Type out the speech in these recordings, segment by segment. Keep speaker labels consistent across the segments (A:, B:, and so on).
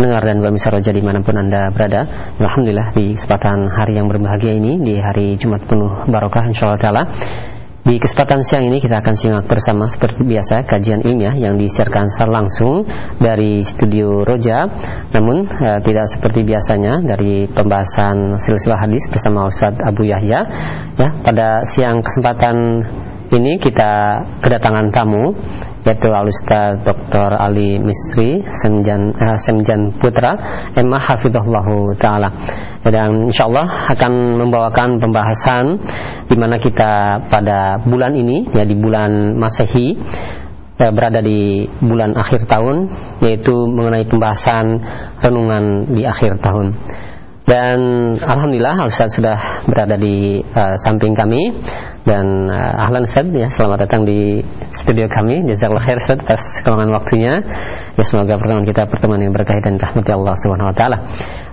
A: pendengar dan pemirsa roja di mana pun anda berada Alhamdulillah di kesempatan hari yang berbahagia ini di hari Jumat penuh barokah insyaAllah ta'ala di kesempatan siang ini kita akan simak bersama seperti biasa kajian ilmiah yang disiarkan secara langsung dari studio Roja. Namun eh, tidak seperti biasanya dari pembahasan silsilah hadis bersama Ustaz Abu Yahya. Ya, pada siang kesempatan ini kita kedatangan tamu yaitu Al-Ustaz Dr. Ali Misri Semjan, uh, Semjan Putra Emma Hafidhullah Ta'ala dan insya Allah akan membawakan pembahasan di mana kita pada bulan ini ya di bulan Masehi ya, berada di bulan akhir tahun yaitu mengenai pembahasan renungan di akhir tahun dan Alhamdulillah Ustaz sudah berada di uh, samping kami. Dan uh, ahlan Ustaz ya selamat datang di studio kami. Jazakallahu khair Ustaz atas keluangan waktunya. Ya semoga pertemuan kita pertemuan yang berkah dan rahmati Allah Subhanahu wa taala.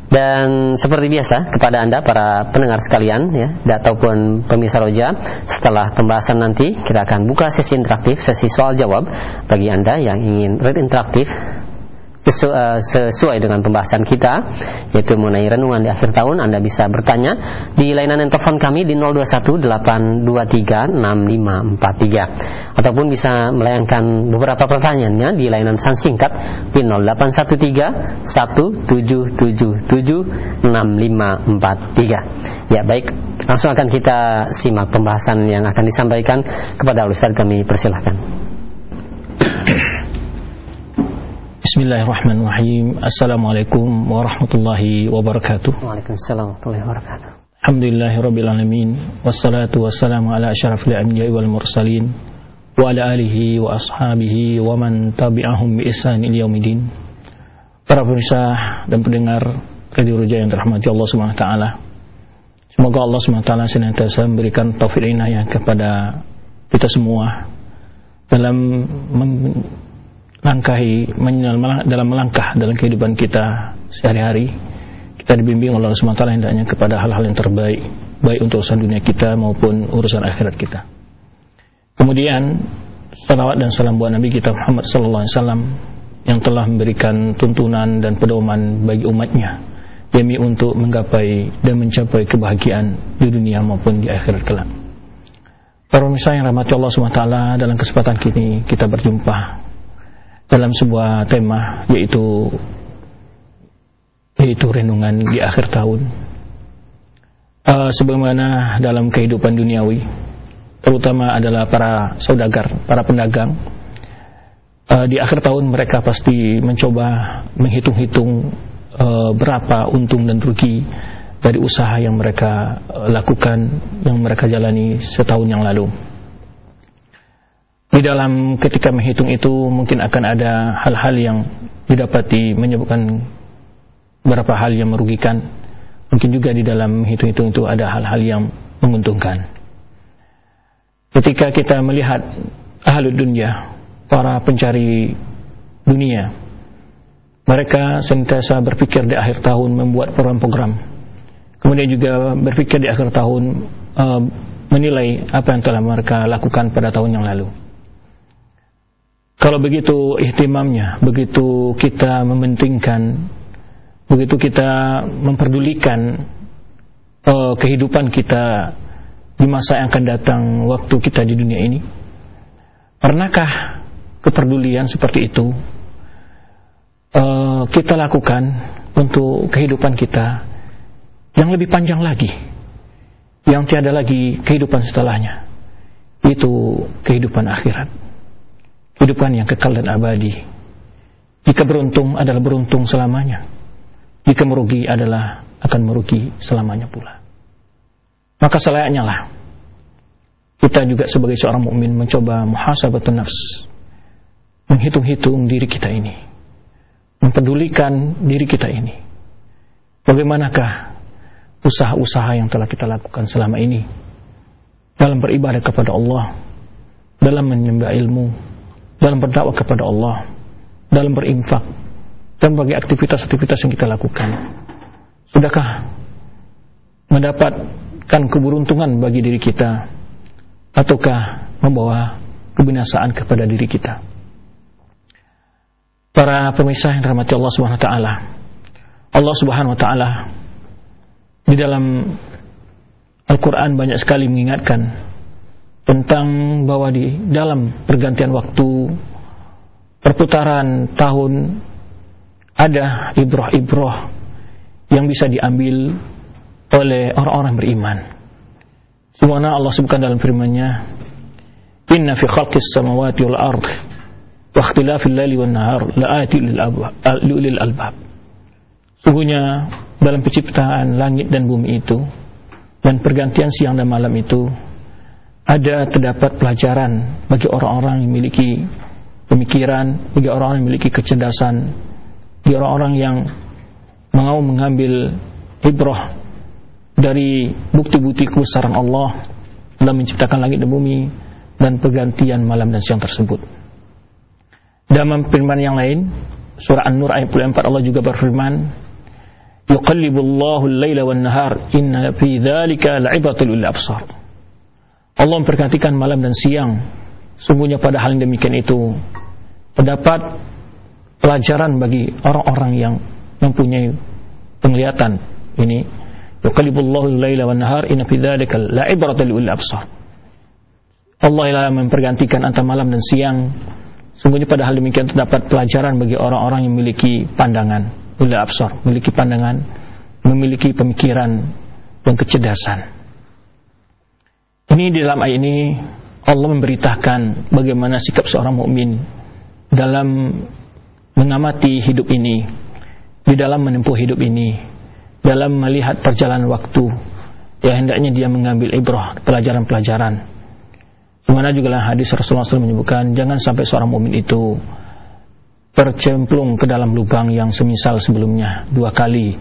A: Dan seperti biasa kepada anda para pendengar sekalian ya ataupun pemirsa roja setelah pembahasan nanti kita akan buka sesi interaktif sesi soal jawab bagi anda yang ingin read interaktif Eh, sesuai dengan pembahasan kita yaitu mengenai renungan di akhir tahun Anda bisa bertanya di layanan telepon kami di 0218236543 ataupun bisa melayangkan beberapa pertanyaannya di layanan pesan singkat di 081317776543 ya baik. Langsung akan kita simak pembahasan yang akan disampaikan kepada Ustaz kami persilahkan
B: Bismillahirrahmanirrahim. Assalamualaikum warahmatullahi wabarakatuh.
A: Waalaikumsalam warahmatullahi wabarakatuh.
B: Alhamdulillahirrabbilalamin Wassalatu wassalamu ala ashrafil anbiya wal mursalin Wa ala alihi wa ashabihi Wa man tabi'ahum bi ihsan il yaumidin Para pemirsa dan pendengar Radio Ruja yang terahmati Allah SWT Semoga Allah SWT senantiasa memberikan taufik inayah kepada kita semua dalam langkahi dalam melangkah dalam kehidupan kita sehari-hari kita dibimbing oleh Allah SWT hendaknya kepada hal-hal yang terbaik baik untuk urusan dunia kita maupun urusan akhirat kita kemudian salawat dan salam buat Nabi kita Muhammad Sallallahu Alaihi Wasallam yang telah memberikan tuntunan dan pedoman bagi umatnya demi untuk menggapai dan mencapai kebahagiaan di dunia maupun di akhirat kelak. Para pemirsa yang rahmati Allah SWT dalam kesempatan kini kita berjumpa dalam sebuah tema yaitu yaitu renungan di akhir tahun. Uh, sebagaimana dalam kehidupan duniawi, terutama adalah para saudagar, para pedagang, uh, di akhir tahun mereka pasti mencoba menghitung-hitung uh, berapa untung dan rugi dari usaha yang mereka lakukan, yang mereka jalani setahun yang lalu. Di dalam ketika menghitung itu mungkin akan ada hal-hal yang didapati menyebabkan beberapa hal yang merugikan. Mungkin juga di dalam hitung-hitung itu ada hal-hal yang menguntungkan. Ketika kita melihat ahlu dunia, para pencari dunia, mereka sentiasa berpikir di akhir tahun membuat program-program. Kemudian juga berpikir di akhir tahun uh, menilai apa yang telah mereka lakukan pada tahun yang lalu. Kalau begitu ihtimamnya, begitu kita mementingkan, begitu kita memperdulikan uh, kehidupan kita di masa yang akan datang waktu kita di dunia ini, pernahkah kepedulian seperti itu uh, kita lakukan untuk kehidupan kita yang lebih panjang lagi, yang tiada lagi kehidupan setelahnya, itu kehidupan akhirat kehidupan yang kekal dan abadi. Jika beruntung adalah beruntung selamanya. Jika merugi adalah akan merugi selamanya pula. Maka selayaknya lah kita juga sebagai seorang mukmin mencoba muhasabatun nafs. Menghitung-hitung diri kita ini. Mempedulikan diri kita ini. Bagaimanakah usaha-usaha yang telah kita lakukan selama ini dalam beribadah kepada Allah, dalam menyembah ilmu, dalam berdakwah kepada Allah, dalam berinfak, dan bagi aktivitas-aktivitas yang kita lakukan. Sudahkah mendapatkan keberuntungan bagi diri kita, ataukah membawa kebinasaan kepada diri kita? Para pemirsa yang rahmati Allah Subhanahu wa taala. Allah Subhanahu wa taala di dalam Al-Qur'an banyak sekali mengingatkan tentang bahwa di dalam pergantian waktu perputaran tahun ada ibroh-ibroh yang bisa diambil oleh orang-orang beriman. Sebagaimana Allah sebutkan dalam firman-Nya, "Inna fi khalqis samawati wal ard wa ikhtilafil laili wan nahar laayatin lil albab." Sungguhnya dalam penciptaan langit dan bumi itu dan pergantian siang dan malam itu ada terdapat pelajaran bagi orang-orang yang memiliki pemikiran, bagi orang-orang yang memiliki kecerdasan, bagi orang-orang yang mau mengambil ibrah dari bukti-bukti kebesaran Allah dalam menciptakan langit dan bumi dan pergantian malam dan siang tersebut. Dalam firman yang lain, surah An-Nur ayat 24 Allah juga berfirman, "Yuqallibullahu al-laila wan-nahar, inna fi dzalika la'ibratan lil absar." Allah memperhatikan malam dan siang. Sungguhnya pada hal yang demikian itu terdapat pelajaran bagi orang-orang yang mempunyai penglihatan. Ini yuqallibullahu al-laila wan nahar inna fi dzalika la'ibratan lil absar. Allah yang mempergantikan antara malam dan siang. Sungguhnya pada hal demikian terdapat pelajaran bagi orang-orang yang memiliki pandangan, ulil absar, memiliki pandangan, memiliki pemikiran dan kecerdasan. Ini di dalam ayat ini Allah memberitakan bagaimana sikap seorang mukmin dalam mengamati hidup ini, di dalam menempuh hidup ini, dalam melihat perjalanan waktu. Ya hendaknya dia mengambil ibrah pelajaran-pelajaran. Di mana juga lah hadis Rasulullah SAW menyebutkan jangan sampai seorang mukmin itu tercemplung ke dalam lubang yang semisal sebelumnya dua kali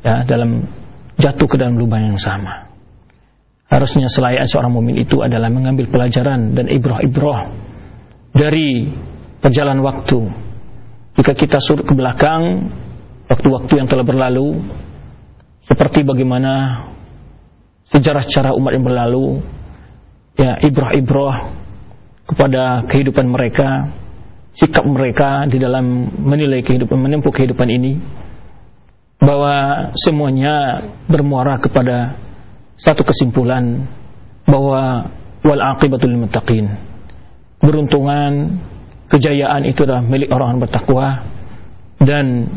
B: ya dalam jatuh ke dalam lubang yang sama. Harusnya selayak seorang mumin itu adalah mengambil pelajaran dan ibrah-ibrah dari perjalanan waktu. Jika kita surut ke belakang, waktu-waktu yang telah berlalu, seperti bagaimana sejarah-sejarah umat yang berlalu, ya ibrah-ibrah kepada kehidupan mereka, sikap mereka di dalam menilai kehidupan, menempuh kehidupan ini, bahwa semuanya bermuara kepada satu kesimpulan bahwa wal aqibatul muttaqin. Beruntungan, kejayaan itu adalah milik orang-orang bertakwa dan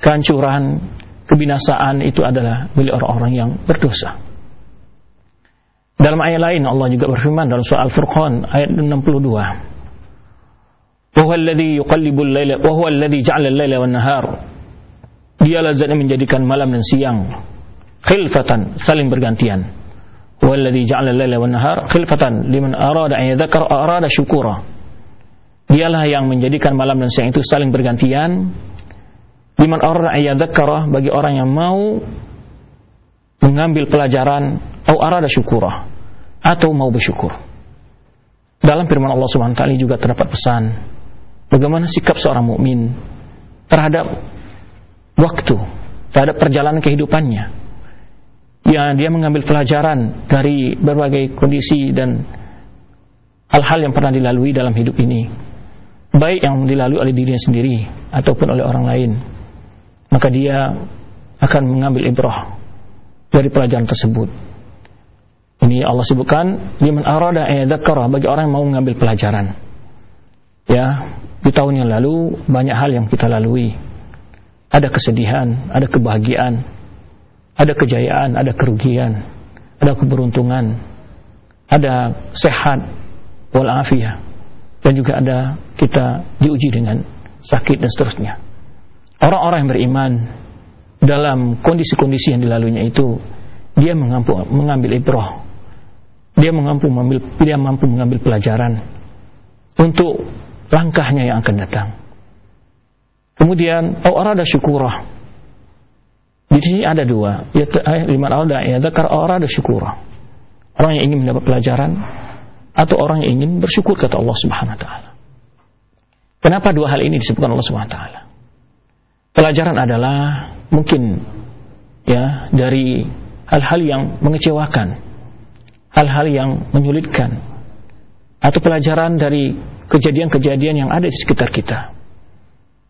B: kehancuran, kebinasaan itu adalah milik orang-orang yang berdosa. Dalam ayat lain Allah juga berfirman dalam surah Al-Furqan ayat 62. Wa huwa alladhi yuqallibul laila wa huwa alladhi ja'ala al-laila. Dialah zat yang menjadikan malam dan siang khilfatan saling bergantian. Walladzi ja'ala al-laila wan nahar khilfatan liman arada an yadhakkara arada syukura. Dialah yang menjadikan malam dan siang itu saling bergantian. Liman arada an yadhakkara bagi orang yang mau mengambil pelajaran atau arada syukura atau mau bersyukur. Dalam firman Allah Subhanahu wa taala juga terdapat pesan. Bagaimana sikap seorang mukmin terhadap waktu terhadap perjalanan kehidupannya ya dia mengambil pelajaran dari berbagai kondisi dan hal-hal yang pernah dilalui dalam hidup ini. Baik yang dilalui oleh dirinya sendiri ataupun oleh orang lain. Maka dia akan mengambil ibrah dari pelajaran tersebut. Ini Allah sebutkan liman arada ayadzakara bagi orang yang mau mengambil pelajaran. Ya di tahun yang lalu banyak hal yang kita lalui. Ada kesedihan ada kebahagiaan ada kejayaan, ada kerugian, ada keberuntungan, ada sehat walafiat dan juga ada kita diuji dengan sakit dan seterusnya. Orang-orang yang beriman dalam kondisi-kondisi yang dilaluinya itu dia mengampu, mengambil ibrah. Dia mampu mengambil dia mampu mengambil pelajaran untuk langkahnya yang akan datang. Kemudian, orang ada syukurah di sini ada dua. Ya lima ada ya zakar orang ada syukur. Orang yang ingin mendapat pelajaran atau orang yang ingin bersyukur kata Allah Subhanahu wa taala. Kenapa dua hal ini disebutkan Allah Subhanahu wa taala? Pelajaran adalah mungkin ya dari hal-hal yang mengecewakan, hal-hal yang menyulitkan atau pelajaran dari kejadian-kejadian yang ada di sekitar kita.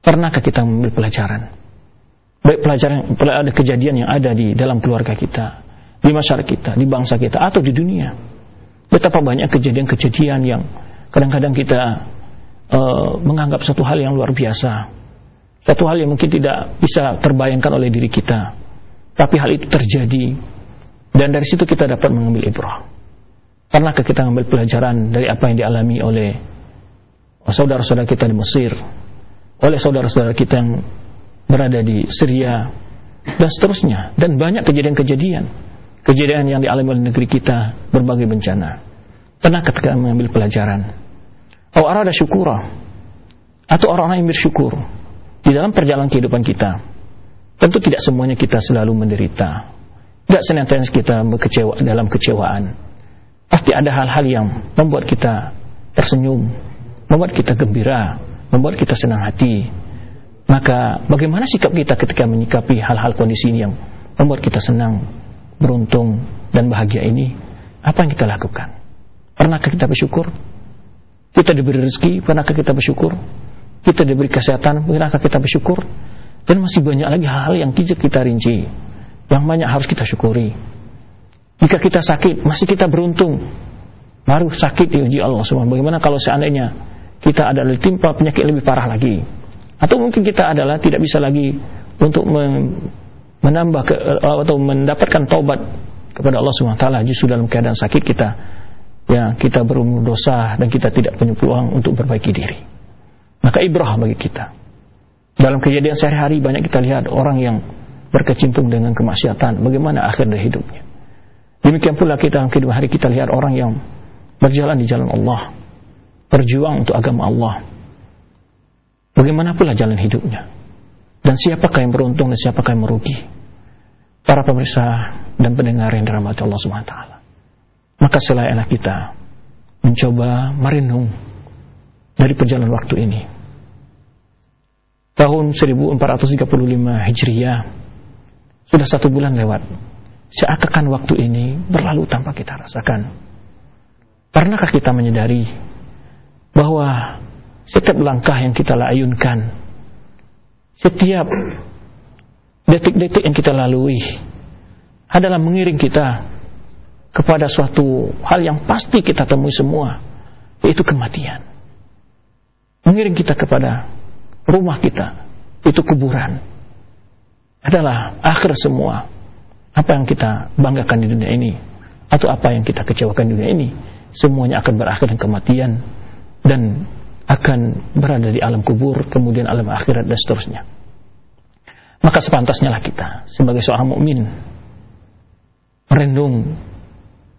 B: Pernahkah kita mengambil pelajaran? Baik pelajaran ada kejadian yang ada di dalam keluarga kita, di masyarakat kita, di bangsa kita atau di dunia. Betapa banyak kejadian-kejadian yang kadang-kadang kita uh, menganggap satu hal yang luar biasa, satu hal yang mungkin tidak bisa terbayangkan oleh diri kita, tapi hal itu terjadi dan dari situ kita dapat mengambil ibrah. Pernahkah kita mengambil pelajaran dari apa yang dialami oleh saudara-saudara kita di Mesir, oleh saudara-saudara kita yang berada di Syria dan seterusnya. Dan banyak kejadian-kejadian. Kejadian yang dialami oleh negeri kita berbagai bencana. Pernah ketika mengambil pelajaran? Atau ada syukurah. Atau orang-orang yang bersyukur di dalam perjalanan kehidupan kita. Tentu tidak semuanya kita selalu menderita. Tidak senantiasa kita berkecewa dalam kecewaan. Pasti ada hal-hal yang membuat kita tersenyum membuat kita gembira membuat kita senang hati maka bagaimana sikap kita ketika menyikapi hal-hal kondisi ini yang membuat kita senang, beruntung dan bahagia ini? Apa yang kita lakukan? Pernahkah kita bersyukur? Kita diberi rezeki, pernahkah kita bersyukur? Kita diberi kesehatan, pernahkah kita bersyukur? Dan masih banyak lagi hal-hal yang kita rinci, yang banyak harus kita syukuri. Jika kita sakit, masih kita beruntung. Baru sakit diuji Allah SWT. Bagaimana kalau seandainya kita ada timpa penyakit lebih parah lagi? Atau mungkin kita adalah tidak bisa lagi untuk menambah ke, atau mendapatkan taubat kepada Allah Subhanahu wa taala justru dalam keadaan sakit kita ya kita berumur dosa dan kita tidak punya peluang untuk perbaiki diri. Maka ibrah bagi kita. Dalam kejadian sehari-hari banyak kita lihat orang yang berkecimpung dengan kemaksiatan, bagaimana akhir dari hidupnya. Demikian pula kita dalam kehidupan hari kita lihat orang yang berjalan di jalan Allah, berjuang untuk agama Allah, Bagaimana pula jalan hidupnya? Dan siapakah yang beruntung dan siapakah yang merugi? Para pemirsa dan pendengar yang dirahmati Allah SWT. Maka selainlah kita mencoba merenung dari perjalanan waktu ini. Tahun 1435 Hijriah sudah satu bulan lewat. Seakan waktu ini berlalu tanpa kita rasakan. Pernahkah kita menyadari bahwa setiap langkah yang kita layunkan, setiap detik-detik yang kita lalui adalah mengiring kita kepada suatu hal yang pasti kita temui semua, yaitu kematian. Mengiring kita kepada rumah kita, itu kuburan. Adalah akhir semua apa yang kita banggakan di dunia ini atau apa yang kita kecewakan di dunia ini semuanya akan berakhir dengan kematian dan akan berada di alam kubur, kemudian alam akhirat dan seterusnya. Maka sepantasnya lah kita sebagai seorang mukmin merenung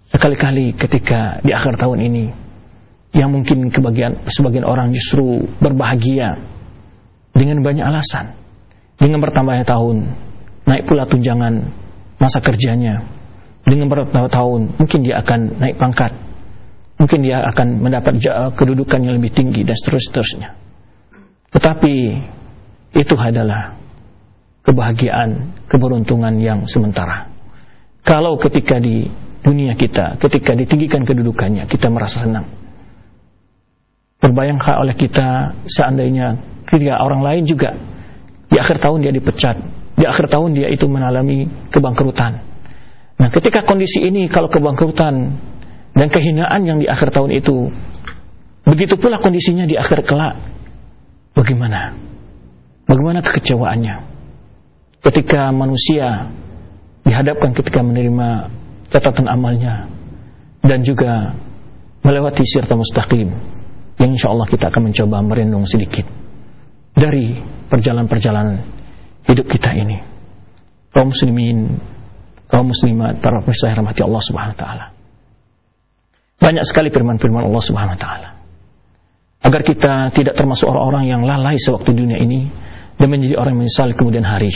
B: sekali-kali ketika di akhir tahun ini yang mungkin kebagian sebagian orang justru berbahagia dengan banyak alasan. Dengan bertambahnya tahun, naik pula tunjangan masa kerjanya. Dengan bertambah tahun, mungkin dia akan naik pangkat mungkin dia akan mendapat kedudukan yang lebih tinggi dan seterusnya. Tetapi itu adalah kebahagiaan, keberuntungan yang sementara. Kalau ketika di dunia kita, ketika ditinggikan kedudukannya, kita merasa senang. Terbayangkan oleh kita seandainya ketika orang lain juga di akhir tahun dia dipecat, di akhir tahun dia itu mengalami kebangkrutan. Nah, ketika kondisi ini kalau kebangkrutan dan kehinaan yang di akhir tahun itu. Begitu pula kondisinya di akhir kelak. Bagaimana? Bagaimana kekecewaannya? Ketika manusia dihadapkan ketika menerima catatan amalnya dan juga melewati sirta mustaqim yang insya Allah kita akan mencoba merenung sedikit dari perjalanan-perjalanan hidup kita ini. Kaum muslimin kaum muslimat para pemirsa rahmati Allah subhanahu wa ta'ala banyak sekali firman-firman Allah Subhanahu wa taala. Agar kita tidak termasuk orang-orang yang lalai sewaktu dunia ini dan menjadi orang yang menyesal kemudian hari.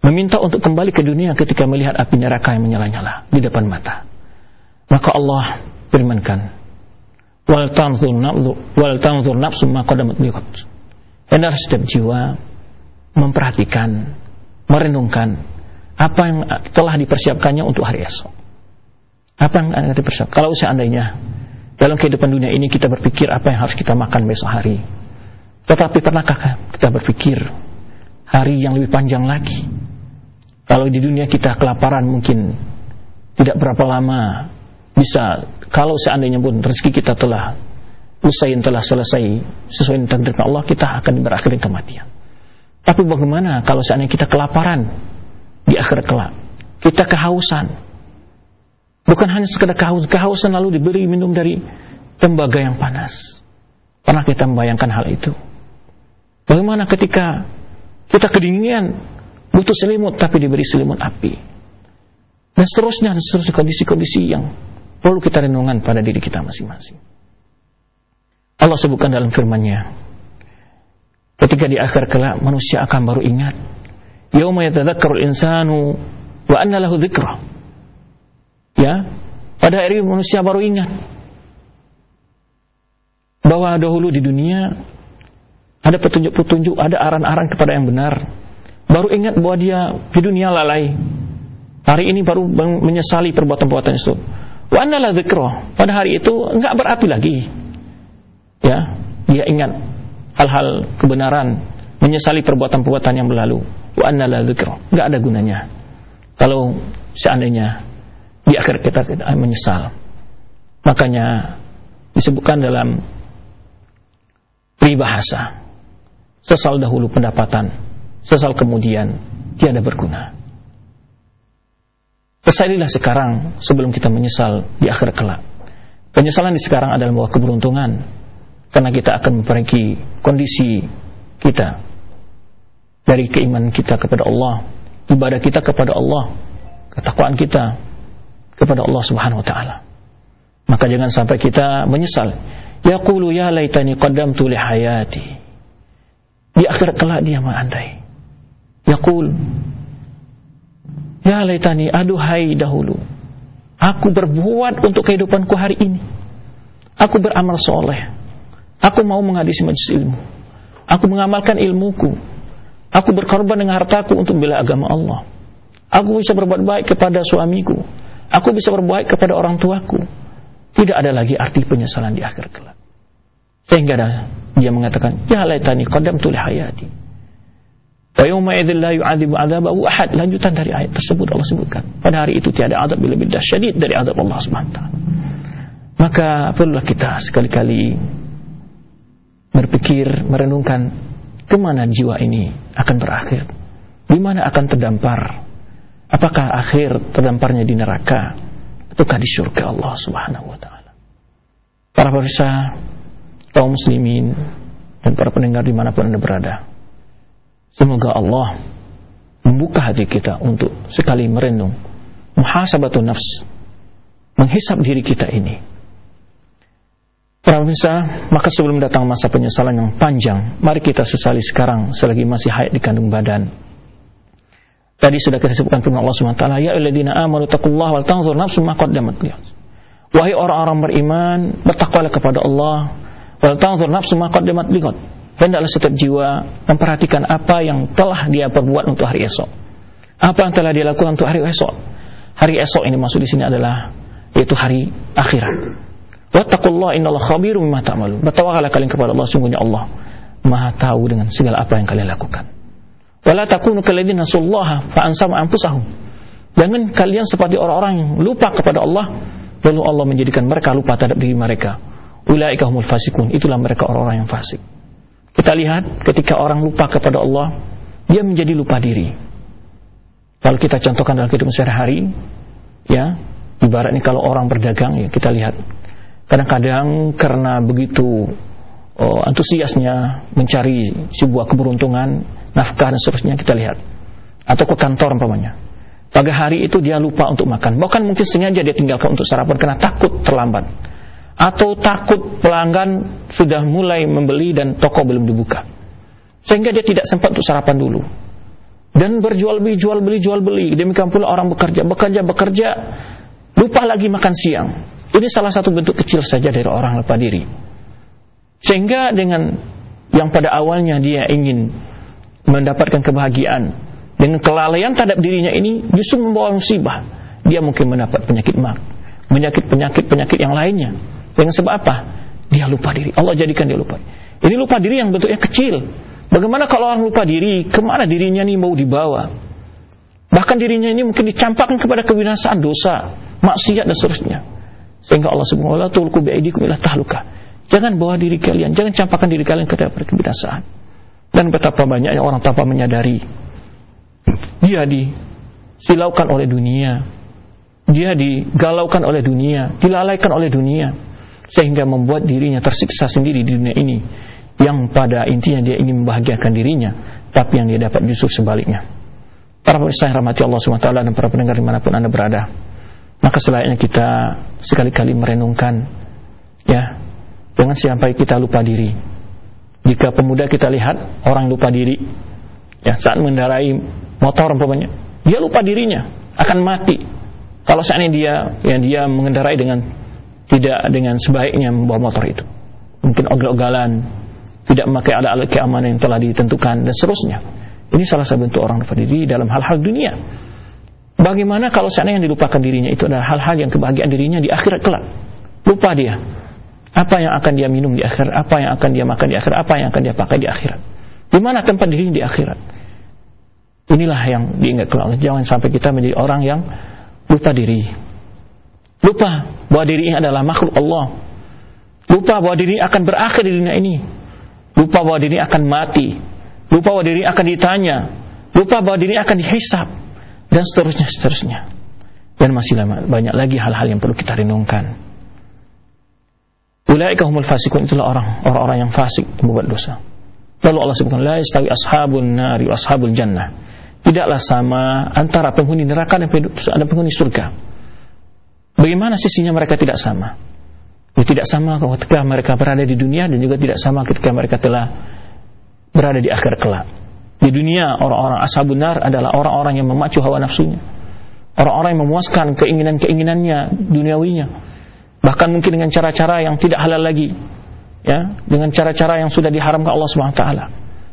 B: Meminta untuk kembali ke dunia ketika melihat api neraka yang menyala-nyala di depan mata. Maka Allah firmankan, "Wal tanzur nafsu wal tanzur nafsu ma qaddamat liqat." Setiap jiwa memperhatikan, merenungkan apa yang telah dipersiapkannya untuk hari esok. Apa yang akan dipersiapkan? Kalau seandainya dalam kehidupan dunia ini kita berpikir apa yang harus kita makan besok hari. Tetapi pernahkah kita berpikir hari yang lebih panjang lagi. Kalau di dunia kita kelaparan mungkin tidak berapa lama bisa kalau seandainya pun rezeki kita telah usai telah selesai sesuai dengan takdir Allah kita akan berakhir kematian. Tapi bagaimana kalau seandainya kita kelaparan di akhir kelak? Kita kehausan. Bukan hanya sekedar kehausan, lalu diberi minum dari tembaga yang panas. Pernah kita membayangkan hal itu? Bagaimana ketika kita kedinginan, butuh selimut tapi diberi selimut api. Dan seterusnya, dan seterusnya kondisi-kondisi yang perlu kita renungan pada diri kita masing-masing. Allah sebutkan dalam firman-Nya, ketika di akhir kelak manusia akan baru ingat, yauma yatadzakkarul insanu wa anna lahu dzikra. Ya, pada hari manusia baru ingat bahwa dahulu di dunia ada petunjuk-petunjuk, ada aran-aran kepada yang benar. Baru ingat bahwa dia di dunia lalai. Hari ini baru menyesali perbuatan-perbuatan itu. Wa annala Pada hari itu enggak berapi lagi. Ya, dia ingat hal-hal kebenaran, menyesali perbuatan-perbuatan yang berlalu. Wa Enggak ada gunanya. Kalau seandainya di akhir kita tidak menyesal. Makanya disebutkan dalam peribahasa Sesal dahulu pendapatan, sesal kemudian tiada berguna. Kesalilah sekarang sebelum kita menyesal di akhir kelak. Penyesalan di sekarang adalah sebuah keberuntungan karena kita akan memperbaiki kondisi kita dari keimanan kita kepada Allah, ibadah kita kepada Allah, ketakwaan kita kepada Allah Subhanahu wa taala. Maka jangan sampai kita menyesal. Yaqulu ya laitani qaddamtu li hayati. Di akhirat kelak dia mengandai. Yaqul Ya laitani aduhai dahulu. Aku berbuat untuk kehidupanku hari ini. Aku beramal soleh. Aku mau menghabisi majlis ilmu. Aku mengamalkan ilmuku. Aku berkorban dengan hartaku untuk bela agama Allah. Aku bisa berbuat baik kepada suamiku. Aku bisa berbuat kepada orang tuaku. Tidak ada lagi arti penyesalan di akhir kelak. Sehingga dia mengatakan, Ya laitani qadamtu li hayati. Wa yawma idzin la 'adzabahu ahad. Lanjutan dari ayat tersebut Allah sebutkan. Pada hari itu tiada azab lebih dahsyat dari azab Allah Subhanahu wa taala. Maka perlulah kita sekali-kali berpikir, merenungkan ke mana jiwa ini akan berakhir. Di mana akan terdampar? Apakah akhir terdamparnya di neraka ataukah di surga Allah Subhanahu wa taala? Para pemirsa kaum muslimin dan para pendengar di mana pun anda berada. Semoga Allah membuka hati kita untuk sekali merenung, muhasabatun nafs, menghisap diri kita ini. Para pemirsa, maka sebelum datang masa penyesalan yang panjang, mari kita sesali sekarang selagi masih hayat di kandung badan. Tadi sudah kita sebutkan firman Allah SWT, Ya ayyuhalladzina amanu taqullaha wal tanzur nafsum ma qaddamat Wahai orang-orang beriman, bertakwalah kepada Allah Wal tanzur nafsu ma qaddamat liqad. Hendaklah setiap jiwa memperhatikan apa yang telah dia perbuat untuk hari esok. Apa yang telah dia lakukan untuk hari esok. Hari esok ini masuk di sini adalah yaitu hari akhirat. Wattaqullaha innallaha khabirum bima ta'malun. Bertawakallah kalian kepada Allah sungguhnya Allah Maha tahu dengan segala apa yang kalian lakukan. Wala takunu kalladzina nasullaha fa ansama anfusahum. Jangan kalian seperti orang-orang yang lupa kepada Allah lalu Allah menjadikan mereka lupa terhadap diri mereka Ulaika fasikun. Itulah mereka orang-orang yang fasik. Kita lihat ketika orang lupa kepada Allah, dia menjadi lupa diri. Kalau kita contohkan dalam kehidupan sehari-hari, ya, ibaratnya kalau orang berdagang ya kita lihat kadang-kadang karena begitu oh, antusiasnya mencari sebuah keberuntungan, nafkah dan seterusnya kita lihat. Atau ke kantor umpamanya. Pagi hari itu dia lupa untuk makan. Bahkan mungkin sengaja dia tinggalkan untuk sarapan karena takut terlambat atau takut pelanggan sudah mulai membeli dan toko belum dibuka. Sehingga dia tidak sempat untuk sarapan dulu. Dan berjual beli, jual beli, jual beli. Demikian pula orang bekerja, bekerja, bekerja, lupa lagi makan siang. Ini salah satu bentuk kecil saja dari orang lupa diri. Sehingga dengan yang pada awalnya dia ingin mendapatkan kebahagiaan dengan kelalaian terhadap dirinya ini justru membawa musibah. Dia mungkin mendapat penyakit mak, penyakit-penyakit penyakit yang lainnya dengan sebab apa? Dia lupa diri. Allah jadikan dia lupa. Ini lupa diri yang bentuknya kecil. Bagaimana kalau orang lupa diri, ke mana dirinya ini mau dibawa? Bahkan dirinya ini mungkin dicampakkan kepada kebinasaan dosa, maksiat dan seterusnya. Sehingga Allah Subhanahu wa taala tulku biaidikum tahluka. Jangan bawa diri kalian, jangan campakkan diri kalian ke dalam kebinasaan. Dan betapa banyaknya orang tanpa menyadari. Dia disilaukan oleh dunia, dia digalaukan oleh dunia, dilalaikan oleh dunia, sehingga membuat dirinya tersiksa sendiri di dunia ini, yang pada intinya dia ingin membahagiakan dirinya, tapi yang dia dapat justru sebaliknya. Para pemirsa yang rahmati Allah SWT dan para pendengar di mana pun anda berada, maka selayaknya kita sekali-kali merenungkan, ya, jangan sampai kita lupa diri. Jika pemuda kita lihat orang lupa diri, ya saat mengendarai motor umpamanya, dia lupa dirinya, akan mati, kalau seandainya dia yang dia mengendarai dengan tidak dengan sebaiknya membawa motor itu. Mungkin ogel-ogalan, tidak memakai alat-alat keamanan yang telah ditentukan dan seterusnya. Ini salah satu bentuk orang lupa diri dalam hal-hal dunia. Bagaimana kalau seandainya yang dilupakan dirinya itu adalah hal-hal yang kebahagiaan dirinya di akhirat kelak. Lupa dia. Apa yang akan dia minum di akhirat, apa yang akan dia makan di akhirat, apa yang akan dia pakai di akhirat. Di mana tempat dirinya di akhirat. Inilah yang diingat kelak. Jangan sampai kita menjadi orang yang lupa diri. Lupa bahwa diri ini adalah makhluk Allah. Lupa bahwa diri akan berakhir di dunia ini. Lupa bahwa diri akan mati. Lupa bahwa diri akan ditanya. Lupa bahwa diri akan dihisap. Dan seterusnya, seterusnya. Dan masih banyak lagi hal-hal yang perlu kita renungkan. Ulaika humul fasikun itulah orang orang-orang yang fasik membuat dosa. Lalu Allah sebutkan la yastawi ashabun nari wa ashabul jannah tidaklah sama antara penghuni neraka dan penghuni surga. Bagaimana sisinya mereka tidak sama? Ya, tidak sama ketika mereka berada di dunia dan juga tidak sama ketika mereka telah berada di akhir kelak. Di dunia orang-orang ashabun nar adalah orang-orang yang memacu hawa nafsunya. Orang-orang yang memuaskan keinginan-keinginannya duniawinya. Bahkan mungkin dengan cara-cara yang tidak halal lagi. Ya, dengan cara-cara yang sudah diharamkan Allah Subhanahu wa taala.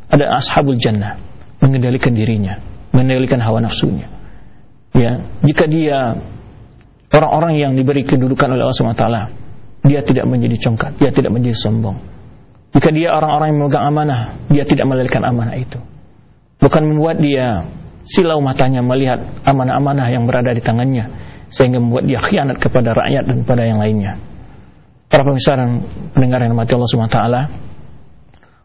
B: Ada ashabul jannah mengendalikan dirinya mengendalikan hawa nafsunya. Ya, jika dia orang-orang yang diberi kedudukan oleh Allah SWT, dia tidak menjadi congkak, dia tidak menjadi sombong. Jika dia orang-orang yang memegang amanah, dia tidak melalikan amanah itu. Bukan membuat dia silau matanya melihat amanah-amanah yang berada di tangannya, sehingga membuat dia khianat kepada rakyat dan kepada yang lainnya. Para pemirsa dan pendengar yang mati Allah SWT,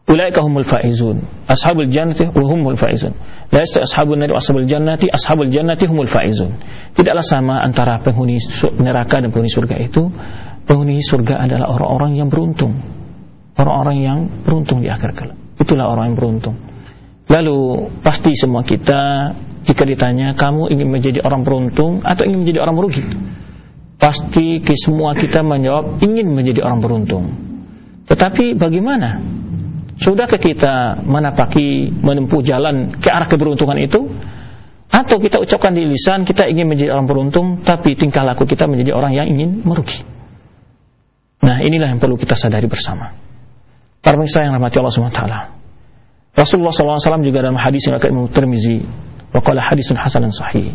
B: Ulaika humul faizun. Ashabul jannati wa humul faizun. La yasta ashabun nari ashabul jannati ashabul jannati humul faizun. Tidaklah sama antara penghuni neraka dan penghuni surga itu. Penghuni surga adalah orang-orang yang beruntung. Orang-orang yang beruntung di akhir kala. Itulah orang yang beruntung. Lalu pasti semua kita jika ditanya kamu ingin menjadi orang beruntung atau ingin menjadi orang merugi? Pasti semua kita menjawab ingin menjadi orang beruntung. Tetapi bagaimana Sudahkah kita menapaki menempuh jalan ke arah keberuntungan itu? Atau kita ucapkan di lisan kita ingin menjadi orang beruntung tapi tingkah laku kita menjadi orang yang ingin merugi. Nah, inilah yang perlu kita sadari bersama. Para pemirsa yang rahmati Allah SWT. Rasulullah SAW juga dalam hadis yang akan Imam Tirmizi, waqala hadisun hasan dan sahih.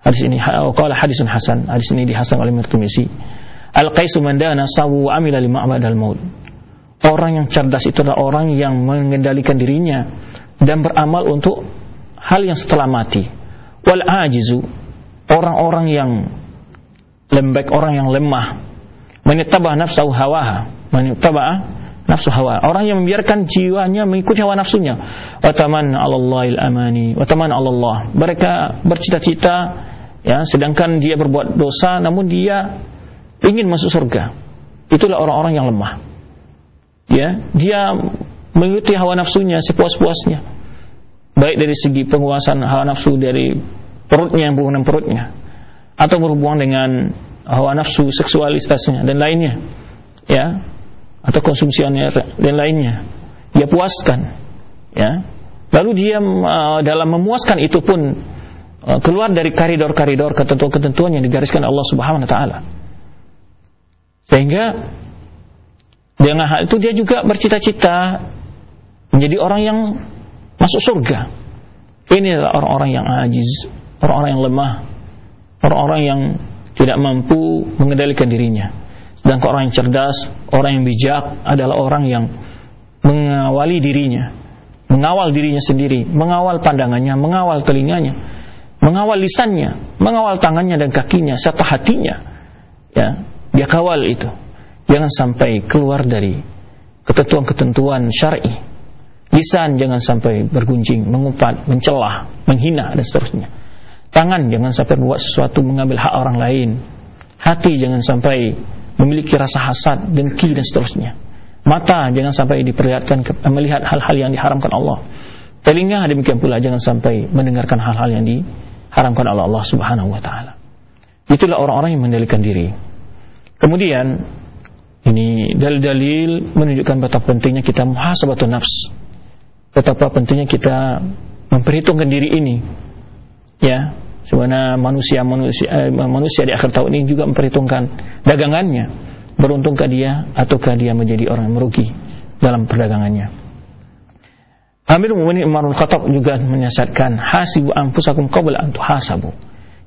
B: Hadis ini waqala hadisun hasan, hadis ini dihasan oleh Imam Tirmizi. Al-qaisu man dana sawu amila lima al maut. Orang yang cerdas itu adalah orang yang mengendalikan dirinya dan beramal untuk hal yang setelah mati. Wal ajizu orang-orang yang lembek, orang yang lemah, menittabah nafsu hawaha, menittabah nafsu hawa. Orang yang membiarkan jiwanya mengikuti hawa nafsunya. Wa tamanna 'alallahil amani, wa tamanna 'alallah. Mereka bercita-cita ya sedangkan dia berbuat dosa namun dia ingin masuk surga. Itulah orang-orang yang lemah ya dia mengikuti hawa nafsunya sepuas-puasnya baik dari segi penguasaan hawa nafsu dari perutnya yang hubungan perutnya atau berhubungan dengan hawa nafsu seksualitasnya dan lainnya ya atau konsumsinya dan lainnya dia puaskan ya lalu dia uh, dalam memuaskan itu pun uh, keluar dari koridor-koridor ketentuan-ketentuan yang digariskan Allah Subhanahu wa taala sehingga dengan hal itu dia juga bercita-cita menjadi orang yang masuk surga. Ini adalah orang-orang yang ajiz, orang-orang yang lemah, orang-orang yang tidak mampu mengendalikan dirinya. Sedangkan orang yang cerdas, orang yang bijak adalah orang yang mengawali dirinya mengawal dirinya sendiri, mengawal pandangannya, mengawal telinganya, mengawal lisannya, mengawal tangannya dan kakinya serta hatinya. Ya, dia kawal itu. Jangan sampai keluar dari ketentuan-ketentuan syar'i. Lisan jangan sampai bergunjing, mengumpat, mencelah, menghina dan seterusnya. Tangan jangan sampai membuat sesuatu mengambil hak orang lain. Hati jangan sampai memiliki rasa hasad, dengki dan seterusnya. Mata jangan sampai diperlihatkan melihat hal-hal yang diharamkan Allah. Telinga demikian pula jangan sampai mendengarkan hal-hal yang diharamkan oleh Allah Subhanahu wa taala. Itulah orang-orang yang mengendalikan diri. Kemudian ini dalil-dalil menunjukkan betapa pentingnya kita muhasabatun nafs. Betapa pentingnya kita memperhitungkan diri ini. Ya, sebenarnya manusia manusia eh, manusia di akhir tahun ini juga memperhitungkan dagangannya beruntungkah dia ataukah dia menjadi orang yang merugi dalam perdagangannya. Amir Mu'minin Umar Khattab juga menyesatkan hasibu anfusakum qabla an tuhasabu.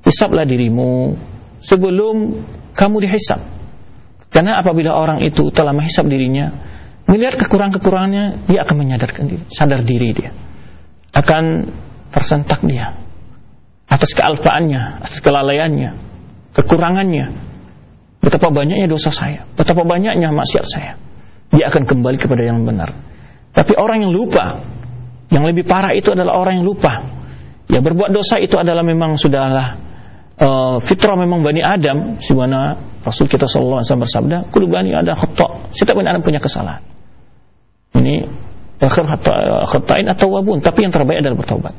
B: Hisablah dirimu sebelum kamu dihisab. Karena apabila orang itu telah menghisab dirinya, melihat kekurangan-kekurangannya, dia akan menyadarkan diri, sadar diri dia. Akan tersentak dia atas kealfaannya, atas kelalaiannya, kekurangannya, Betapa banyaknya dosa saya, betapa banyaknya maksiat saya. Dia akan kembali kepada yang benar. Tapi orang yang lupa, yang lebih parah itu adalah orang yang lupa. Ya berbuat dosa itu adalah memang sudahlah uh, fitrah memang bani Adam sebagaimana Rasul kita sallallahu alaihi bersabda, "Kullu bani ada khata." Setiap bani Adam punya kesalahan. Ini akhir khata'in atau wabun, tapi yang terbaik adalah bertobat.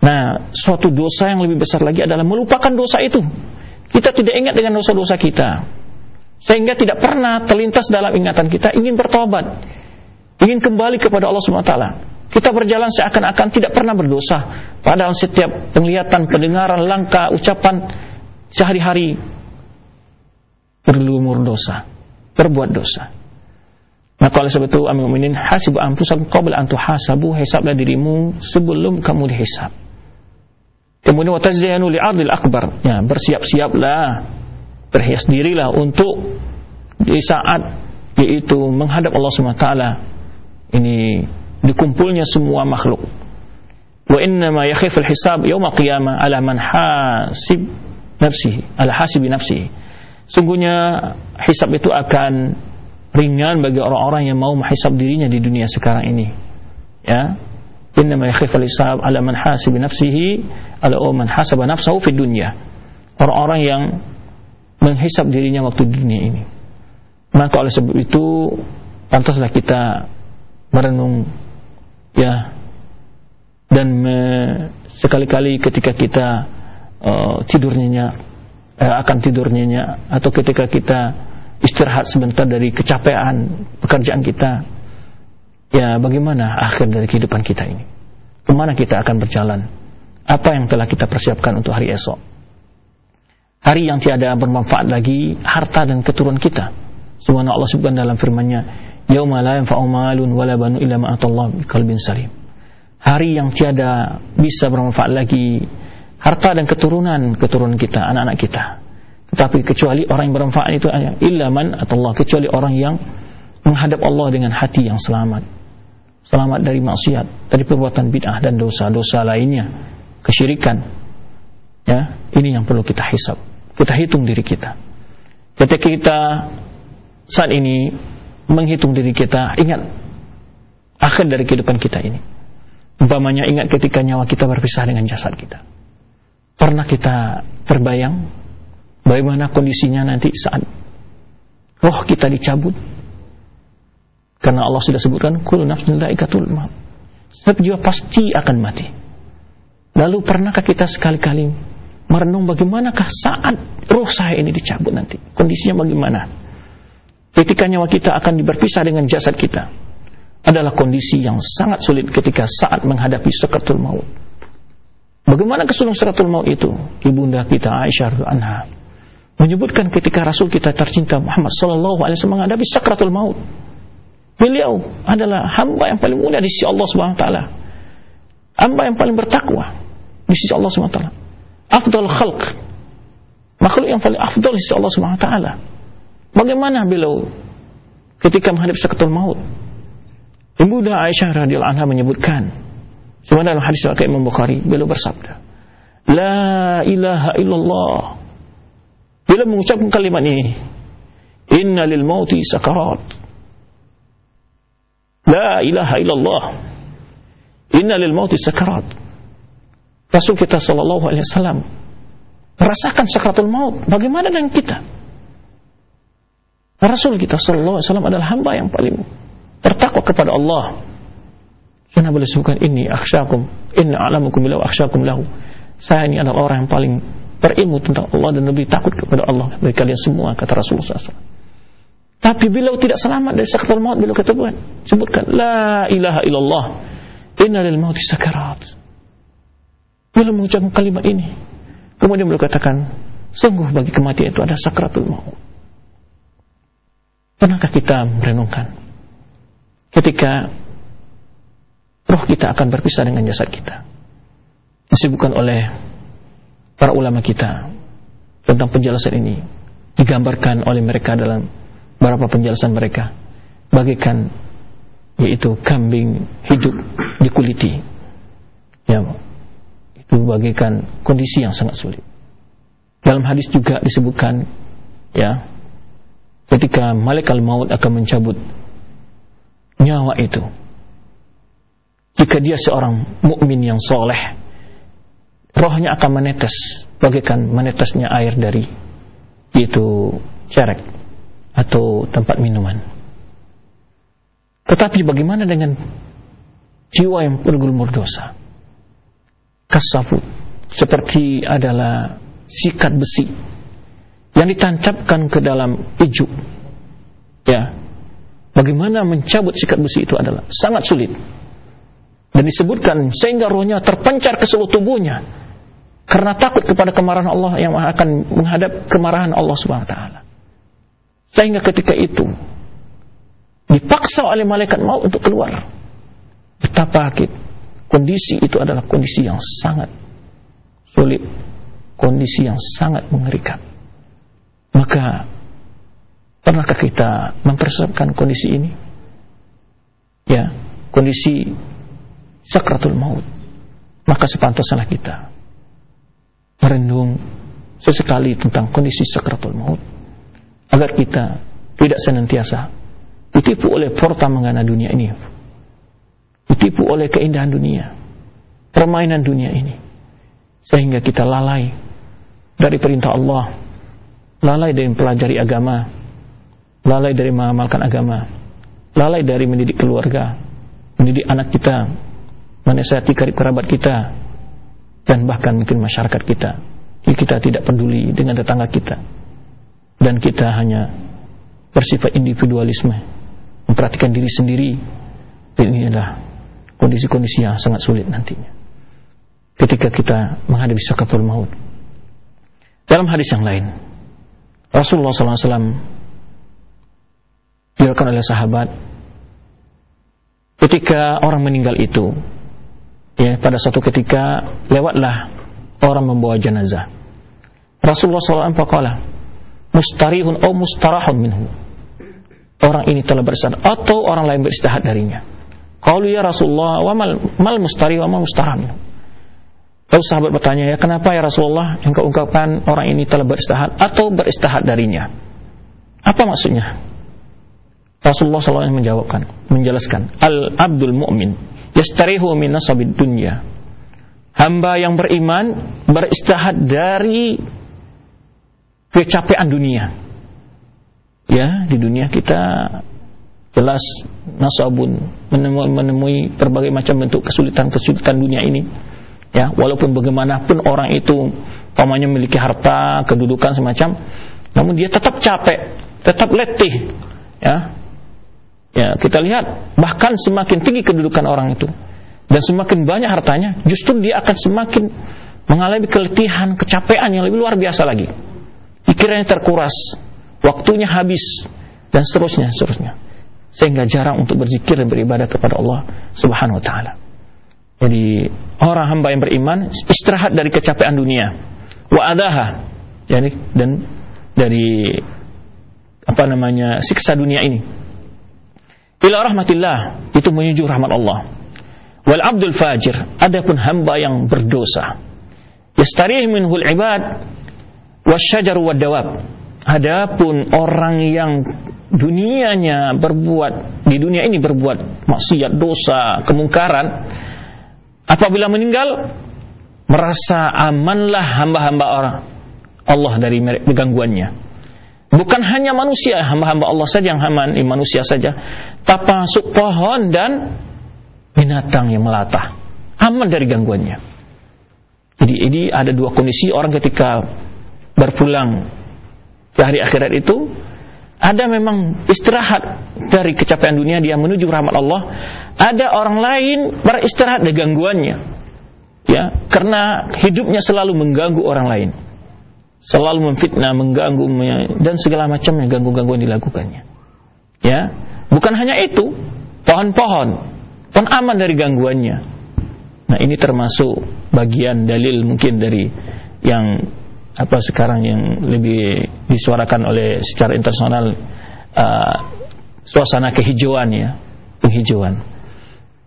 B: Nah, suatu dosa yang lebih besar lagi adalah melupakan dosa itu. Kita tidak ingat dengan dosa-dosa kita. Sehingga tidak pernah terlintas dalam ingatan kita ingin bertobat. Ingin kembali kepada Allah SWT. Kita berjalan seakan-akan tidak pernah berdosa. Padahal setiap penglihatan, pendengaran, langkah, ucapan sehari-hari berlumur dosa. Berbuat dosa. Maka oleh sebab itu Amin Muminin hasibu anfusakum qabla an tuhasabu hisablah dirimu sebelum kamu dihisab. Kemudian watazayyanu li'ardil akbar. Ya, bersiap-siaplah, berhias dirilah untuk di saat yaitu menghadap Allah SWT ini dikumpulnya semua makhluk. Wa inna ma yakhiful hisab yaumil qiyamah ala man hasib nafsihi, ala hasibi nafsihi. Sungguhnya hisab itu akan ringan bagi orang-orang yang mau menghisab dirinya di dunia sekarang ini. Ya, Innama yakhifal hisab ala man hasib nafsihi ala man hasaba nafsahu fid dunya. Orang-orang yang menghisap dirinya waktu dunia ini. Maka oleh sebab itu pantaslah kita merenung ya dan sekali-kali ketika kita uh, tidurnya uh, akan tidurnya atau ketika kita istirahat sebentar dari kecapean pekerjaan kita ya bagaimana akhir dari kehidupan kita ini? Ke mana kita akan berjalan? Apa yang telah kita persiapkan untuk hari esok? Hari yang tiada bermanfaat lagi harta dan keturunan kita. Subhanahu Allah sebutkan dalam firman-Nya, "Yauma la yanfa'u malun wala banu illa ma biqalbin salim." Hari yang tiada bisa bermanfaat lagi harta dan keturunan keturunan kita, anak-anak kita. Tetapi kecuali orang yang bermanfaat itu hanya illa man Allah, kecuali orang yang menghadap Allah dengan hati yang selamat selamat dari maksiat, dari perbuatan bid'ah dan dosa-dosa lainnya, kesyirikan. Ya, ini yang perlu kita hisap. Kita hitung diri kita. Ketika kita saat ini menghitung diri kita, ingat akhir dari kehidupan kita ini. Umpamanya ingat ketika nyawa kita berpisah dengan jasad kita. Pernah kita terbayang bagaimana kondisinya nanti saat roh kita dicabut karena Allah sudah sebutkan kullu nafsin dha'iqatul maut. Setiap jiwa pasti akan mati. Lalu pernahkah kita sekali-kali merenung bagaimanakah saat roh saya ini dicabut nanti? Kondisinya bagaimana? Ketika nyawa kita akan berpisah dengan jasad kita adalah kondisi yang sangat sulit ketika saat menghadapi sekatul maut. Bagaimana kesulitan sekatul maut itu? Ibunda kita Aisyah anha menyebutkan ketika Rasul kita tercinta Muhammad sallallahu alaihi wasallam menghadapi sakratul maut. Beliau adalah hamba yang paling mulia di sisi Allah Subhanahu wa taala. Hamba yang paling bertakwa di sisi Allah Subhanahu wa taala. Afdal khalq. Makhluk yang paling afdal di sisi Allah Subhanahu wa taala. Bagaimana beliau ketika menghadapi sakatul maut? Ibunda Aisyah radhiyallahu anha menyebutkan sebenarnya dalam hadis riwayat Imam Bukhari beliau bersabda, "La ilaha illallah." Bila mengucapkan kalimat ini, "Inna lil mauti sakarat." La ilaha illallah. Inna lil mauti sakarat. Rasul kita sallallahu alaihi wasallam merasakan sakaratul maut. Bagaimana dengan kita? Rasul kita sallallahu alaihi wasallam adalah hamba yang paling bertakwa kepada Allah. Karena boleh sebutkan ini akhsyakum, inna a'lamukum billahi akhsyakum lahu. Saya ini adalah orang yang paling berilmu tentang Allah dan lebih takut kepada Allah dari kalian semua kata Rasulullah SAW. Tapi beliau tidak selamat dari sakaratul maut beliau kata Tuhan sebutkan la ilaha illallah inna lil mauti sakarat. Beliau mengucapkan kalimat ini. Kemudian beliau katakan sungguh bagi kematian itu ada sakaratul maut. Pernahkah kita merenungkan ketika roh kita akan berpisah dengan jasad kita. Disebutkan oleh para ulama kita tentang penjelasan ini digambarkan oleh mereka dalam beberapa penjelasan mereka? Bagaikan yaitu kambing hidup dikuliti ya itu bagaikan kondisi yang sangat sulit. Dalam hadis juga disebutkan ya ketika malaikat maut akan mencabut nyawa itu jika dia seorang mukmin yang soleh, rohnya akan menetes, bagaikan menetesnya air dari itu cerek atau tempat minuman. Tetapi bagaimana dengan jiwa yang bergumul dosa? Kasafut seperti adalah sikat besi yang ditancapkan ke dalam ijuk. Ya. Bagaimana mencabut sikat besi itu adalah sangat sulit dan disebutkan sehingga rohnya terpencar ke seluruh tubuhnya karena takut kepada kemarahan Allah yang akan menghadap kemarahan Allah Subhanahu wa taala. Sehingga ketika itu dipaksa oleh malaikat maut untuk keluar. Betapa sakit. Kondisi itu adalah kondisi yang sangat sulit, kondisi yang sangat mengerikan. Maka pernahkah kita mempersiapkan kondisi ini? Ya, kondisi sakratul maut maka sepantasnya kita merenung sesekali tentang kondisi sakratul maut agar kita tidak senantiasa ditipu oleh porta menggana dunia ini. Ditipu oleh keindahan dunia permainan dunia ini. Sehingga kita lalai dari perintah Allah. Lalai dari mempelajari agama. Lalai dari mengamalkan agama. Lalai dari mendidik keluarga. Mendidik anak kita. Menasihati karib kerabat kita. Dan bahkan mungkin masyarakat kita. Kita tidak peduli dengan tetangga kita dan kita hanya bersifat individualisme. Memperhatikan diri sendiri. Ini adalah kondisi-kondisi yang sangat sulit nantinya. Ketika kita menghadapi sakatul maut. Dalam hadis yang lain. Rasulullah SAW dilakukan oleh sahabat ketika orang meninggal itu ya pada suatu ketika lewatlah orang membawa jenazah. Rasulullah SAW faqala mustarihun atau mustarahun minhu orang ini telah beristirahat atau orang lain beristirahat darinya kalau ya Rasulullah wa mal, mal mustarih wa mal mustarah minhu Lalu sahabat bertanya, ya kenapa ya Rasulullah yang kau ungkapkan orang ini telah beristirahat atau beristirahat darinya? Apa maksudnya? Rasulullah SAW menjawabkan, menjelaskan, Al-Abdul Mu'min yastarihu min nasabid dunya. Hamba yang beriman beristirahat dari kecapean dunia. Ya, di dunia kita jelas nasabun menemui, menemui berbagai macam bentuk kesulitan-kesulitan dunia ini. Ya, walaupun bagaimanapun orang itu pamannya memiliki harta, kedudukan semacam, namun dia tetap capek, tetap letih. Ya, Ya, kita lihat bahkan semakin tinggi kedudukan orang itu dan semakin banyak hartanya, justru dia akan semakin mengalami keletihan, kecapean yang lebih luar biasa lagi. Pikirannya terkuras, waktunya habis dan seterusnya, seterusnya. Sehingga jarang untuk berzikir dan beribadah kepada Allah Subhanahu wa taala. Jadi orang hamba yang beriman istirahat dari kecapean dunia. Wa adaha. Yani dan dari apa namanya siksa dunia ini ila rahmatillah itu menuju rahmat Allah. Wal abdul fajir adapun hamba yang berdosa yastarih minhul ibad wasyajar wadawab. Adapun orang yang dunianya berbuat di dunia ini berbuat maksiat, dosa, kemungkaran apabila meninggal merasa amanlah hamba-hamba orang Allah dari gangguannya. Bukan hanya manusia, hamba-hamba Allah saja yang aman, manusia saja, termasuk pohon dan binatang yang melata. Aman dari gangguannya. Jadi ini ada dua kondisi orang ketika berpulang ke hari akhirat itu ada memang istirahat dari kecapean dunia dia menuju rahmat Allah. Ada orang lain beristirahat dari gangguannya. Ya, karena hidupnya selalu mengganggu orang lain selalu memfitnah, mengganggu dan segala macamnya ganggu-gangguan dilakukannya. Ya, bukan hanya itu, pohon-pohon pun aman dari gangguannya. Nah, ini termasuk bagian dalil mungkin dari yang apa sekarang yang lebih disuarakan oleh secara internasional uh, suasana kehijauan ya, penghijauan.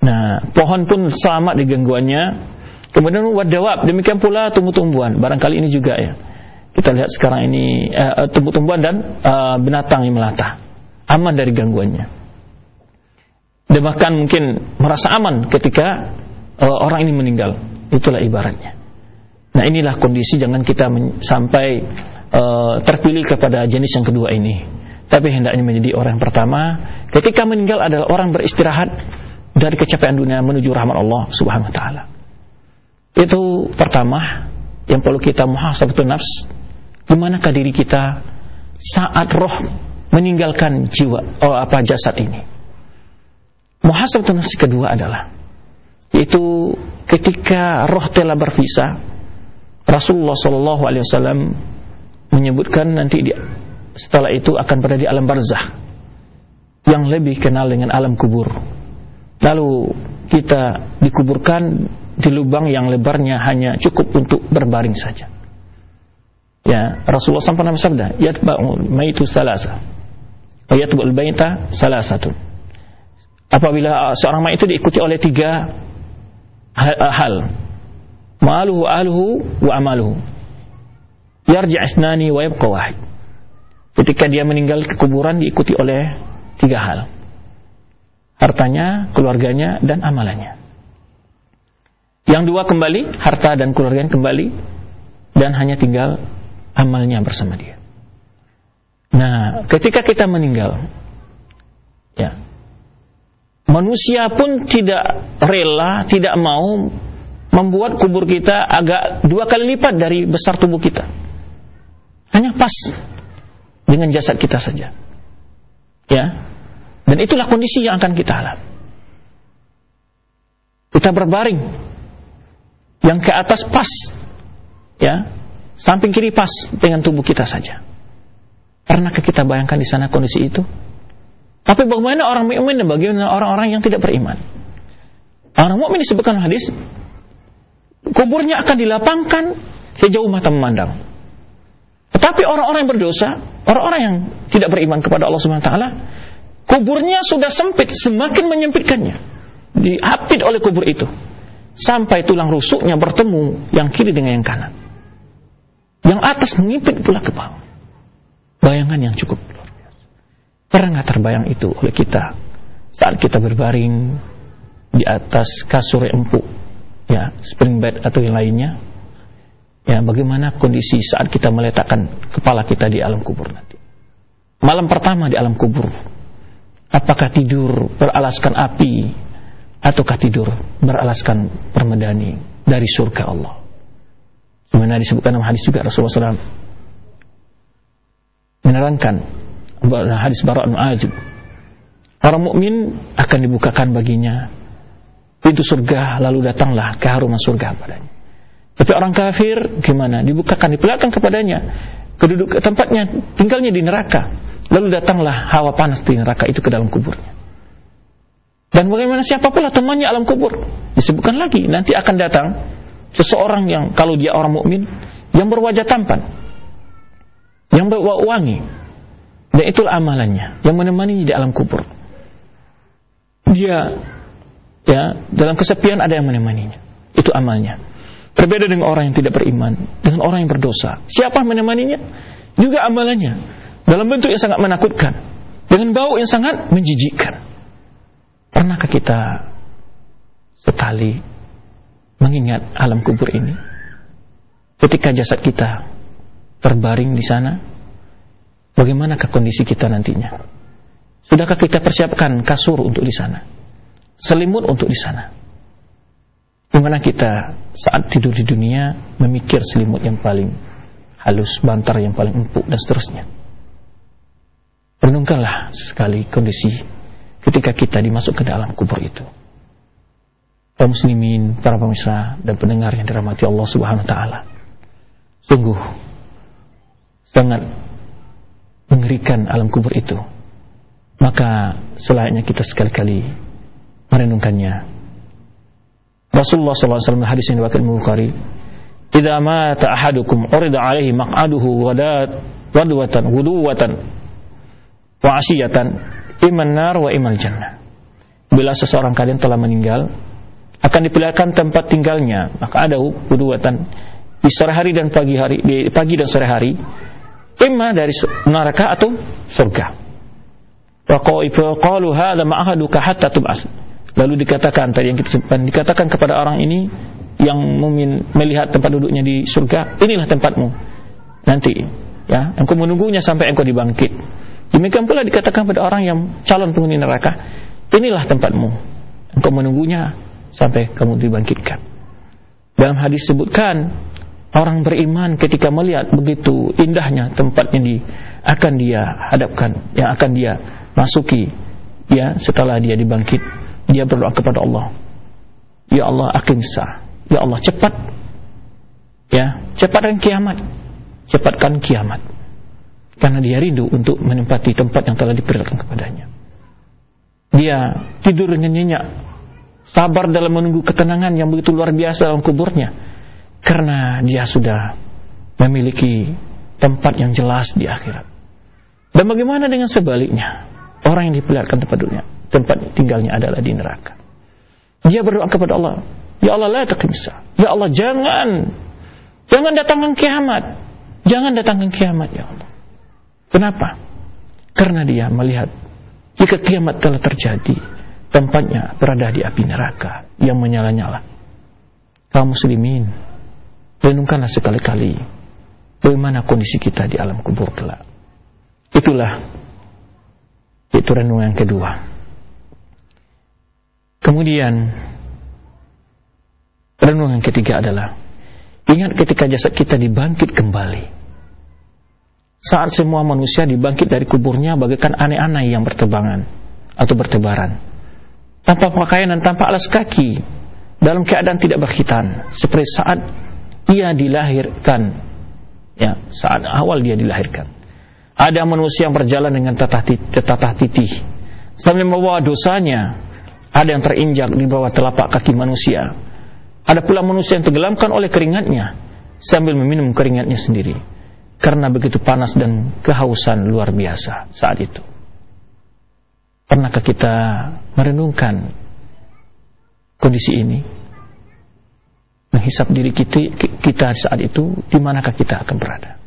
B: Nah, pohon pun selamat di gangguannya. Kemudian wadawab, demikian pula tumbuh-tumbuhan. Barangkali ini juga ya kita lihat sekarang ini uh, tumbuh-tumbuhan dan uh, binatang yang melata aman dari gangguannya dan mungkin merasa aman ketika uh, orang ini meninggal itulah ibaratnya nah inilah kondisi jangan kita sampai uh, terpilih kepada jenis yang kedua ini. Tapi hendaknya menjadi orang pertama. Ketika meninggal adalah orang beristirahat dari kecapean dunia menuju rahmat Allah Subhanahu wa taala. Itu pertama yang perlu kita muhasabah nafs. Di manakah diri kita saat roh meninggalkan jiwa oh, apa jasad ini? Muhasabah nafsi kedua adalah yaitu ketika roh telah berpisah Rasulullah Shallallahu Alaihi Wasallam menyebutkan nanti dia setelah itu akan berada di alam barzah yang lebih kenal dengan alam kubur. Lalu kita dikuburkan di lubang yang lebarnya hanya cukup untuk berbaring saja. Ya, Rasulullah SAW pernah bersabda, "Yatba'u maitu salasa." Yatba'ul baita salasatun. Apabila seorang mayit itu diikuti oleh tiga hal. Maluhu ahluhu wa amaluhu. Yarji' isnani wa yabqa wahid. Ketika dia meninggal ke kuburan diikuti oleh tiga hal. Hartanya, keluarganya, dan amalannya. Yang dua kembali, harta dan keluarganya kembali, dan hanya tinggal amalnya bersama dia. Nah, ketika kita meninggal, ya, manusia pun tidak rela, tidak mau membuat kubur kita agak dua kali lipat dari besar tubuh kita. Hanya pas dengan jasad kita saja. Ya. Dan itulah kondisi yang akan kita alami. Kita berbaring yang ke atas pas ya Samping kiri pas dengan tubuh kita saja. Pernahkah kita bayangkan di sana kondisi itu? Tapi bagaimana orang mukmin dan bagaimana orang-orang yang tidak beriman? Orang mukmin disebutkan hadis, kuburnya akan dilapangkan sejauh mata memandang. Tetapi orang-orang yang berdosa, orang-orang yang tidak beriman kepada Allah Subhanahu wa taala, kuburnya sudah sempit, semakin menyempitkannya. Diapit oleh kubur itu. Sampai tulang rusuknya bertemu yang kiri dengan yang kanan. Yang atas mengimpit pula ke bawah. Bayangan yang cukup luar biasa. Pernah nggak terbayang itu oleh kita saat kita berbaring di atas kasur yang empuk, ya spring bed atau yang lainnya? Ya, bagaimana kondisi saat kita meletakkan kepala kita di alam kubur nanti? Malam pertama di alam kubur, apakah tidur beralaskan api ataukah tidur beralaskan permedani dari surga Allah? Mana disebutkan dalam hadis juga Rasulullah SAW menerangkan hadis Bara' Azib. Orang mukmin akan dibukakan baginya pintu surga lalu datanglah keharuman surga padanya. Tapi orang kafir gimana? Dibukakan, diperlihatkan kepadanya keduduk tempatnya tinggalnya di neraka. Lalu datanglah hawa panas di neraka itu ke dalam kuburnya. Dan bagaimana siapa pula temannya alam kubur? Disebutkan lagi nanti akan datang seseorang yang kalau dia orang mukmin yang berwajah tampan, yang berwangi, dan itulah amalannya yang menemani di alam kubur. dia ya dalam kesepian ada yang menemaninya. Itu amalnya. Berbeda dengan orang yang tidak beriman, dengan orang yang berdosa. Siapa menemaninya? Juga amalannya. Dalam bentuk yang sangat menakutkan. Dengan bau yang sangat menjijikkan. Pernahkah kita sekali mengingat alam kubur ini? Ketika jasad kita terbaring di sana, bagaimanakah kondisi kita nantinya? Sudahkah kita persiapkan kasur untuk di sana? Selimut untuk di sana? Bagaimana kita saat tidur di dunia memikir selimut yang paling halus, bantar yang paling empuk dan seterusnya. Renungkanlah sekali kondisi ketika kita dimasuk ke dalam kubur itu. Para muslimin, para pemirsa dan pendengar yang dirahmati Allah Subhanahu wa taala. Sungguh sangat mengerikan alam kubur itu. Maka selayaknya kita sekali-kali merenungkannya Rasulullah SAW hadis yang diriwayatkan Bukhari, "Idza mata ahadukum urida alaihi maq'aduhu wadat wadwatan wuduwatan wa asiyatan iman nar wa imal jannah." Bila seseorang kalian telah meninggal, akan diperlihatkan tempat tinggalnya, maka ada wuduwatan di sore hari dan pagi hari, di pagi dan sore hari, imma dari neraka atau surga. Wa qalu hadza ma'ahaduka hatta tub'as. Lalu dikatakan tadi yang kita simpan, dikatakan kepada orang ini yang mungkin melihat tempat duduknya di surga, inilah tempatmu. Nanti ya, engkau menunggunya sampai engkau dibangkit. Demikian pula dikatakan pada orang yang calon penghuni neraka, inilah tempatmu. Engkau menunggunya sampai kamu dibangkitkan. Dalam hadis sebutkan orang beriman ketika melihat begitu indahnya tempat ini akan dia hadapkan, yang akan dia masuki ya setelah dia dibangkit dia berdoa kepada Allah. Ya Allah akimsa Ya Allah cepat. Ya cepatkan kiamat. Cepatkan kiamat. Karena dia rindu untuk menempati tempat yang telah diperlihatkan kepadanya. Dia tidur nyenyak. Sabar dalam menunggu ketenangan yang begitu luar biasa dalam kuburnya. Karena dia sudah memiliki tempat yang jelas di akhirat. Dan bagaimana dengan sebaliknya? Orang yang diperlihatkan tempat dunia tempat tinggalnya adalah di neraka. Dia berdoa kepada Allah, Ya Allah la taqimsa. Ya Allah jangan jangan datangkan kiamat. Jangan datangkan kiamat ya Allah. Kenapa? Karena dia melihat jika kiamat telah terjadi, tempatnya berada di api neraka yang menyala-nyala. Kaum muslimin, renungkanlah sekali-kali bagaimana kondisi kita di alam kubur kelak. Itulah itu renungan kedua. Kemudian renungan ketiga adalah ingat ketika jasad kita dibangkit kembali. Saat semua manusia dibangkit dari kuburnya bagaikan aneh-aneh yang bertebangan atau bertebaran. Tanpa pakaian dan tanpa alas kaki dalam keadaan tidak berkhitan seperti saat ia dilahirkan ya saat awal dia dilahirkan ada manusia yang berjalan dengan tetah titih sambil membawa dosanya ada yang terinjak di bawah telapak kaki manusia. Ada pula manusia yang tenggelamkan oleh keringatnya sambil meminum keringatnya sendiri. Karena begitu panas dan kehausan luar biasa saat itu. Pernahkah kita merenungkan kondisi ini? Menghisap diri kita, kita saat itu, di manakah kita akan berada?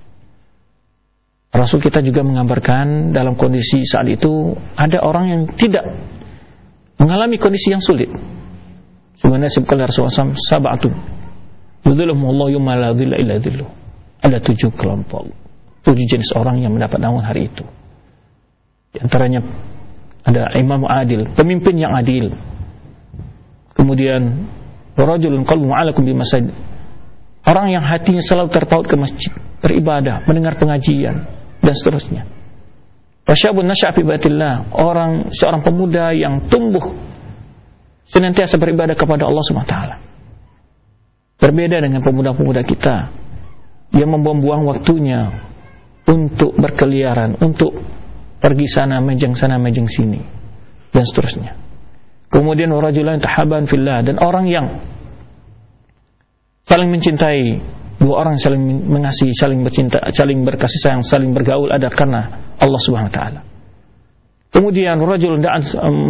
B: Rasul kita juga mengabarkan dalam kondisi saat itu ada orang yang tidak mengalami kondisi yang sulit. Sebenarnya sebutkan Rasulullah SAW, sab'atun. Yudhuluhumullahu yumma la dhilla illa dhilluh. Ada tujuh kelompok, tujuh jenis orang yang mendapat naungan hari itu. Di antaranya ada imam adil, pemimpin yang adil. Kemudian warajulun qalbu di masjid. Orang yang hatinya selalu terpaut ke masjid, beribadah, mendengar pengajian dan seterusnya. Wasyabun nasyafi batillah, orang seorang pemuda yang tumbuh senantiasa beribadah kepada Allah SWT. Berbeda dengan pemuda-pemuda kita yang membuang-buang waktunya untuk berkeliaran, untuk pergi sana, mejeng sana, mejeng sini, dan seterusnya. Kemudian rajulan tahaban fillah dan orang yang saling mencintai dua orang saling mengasihi, saling bercinta, saling berkasih sayang, saling bergaul ada karena Allah Subhanahu wa taala. Kemudian rajul da'an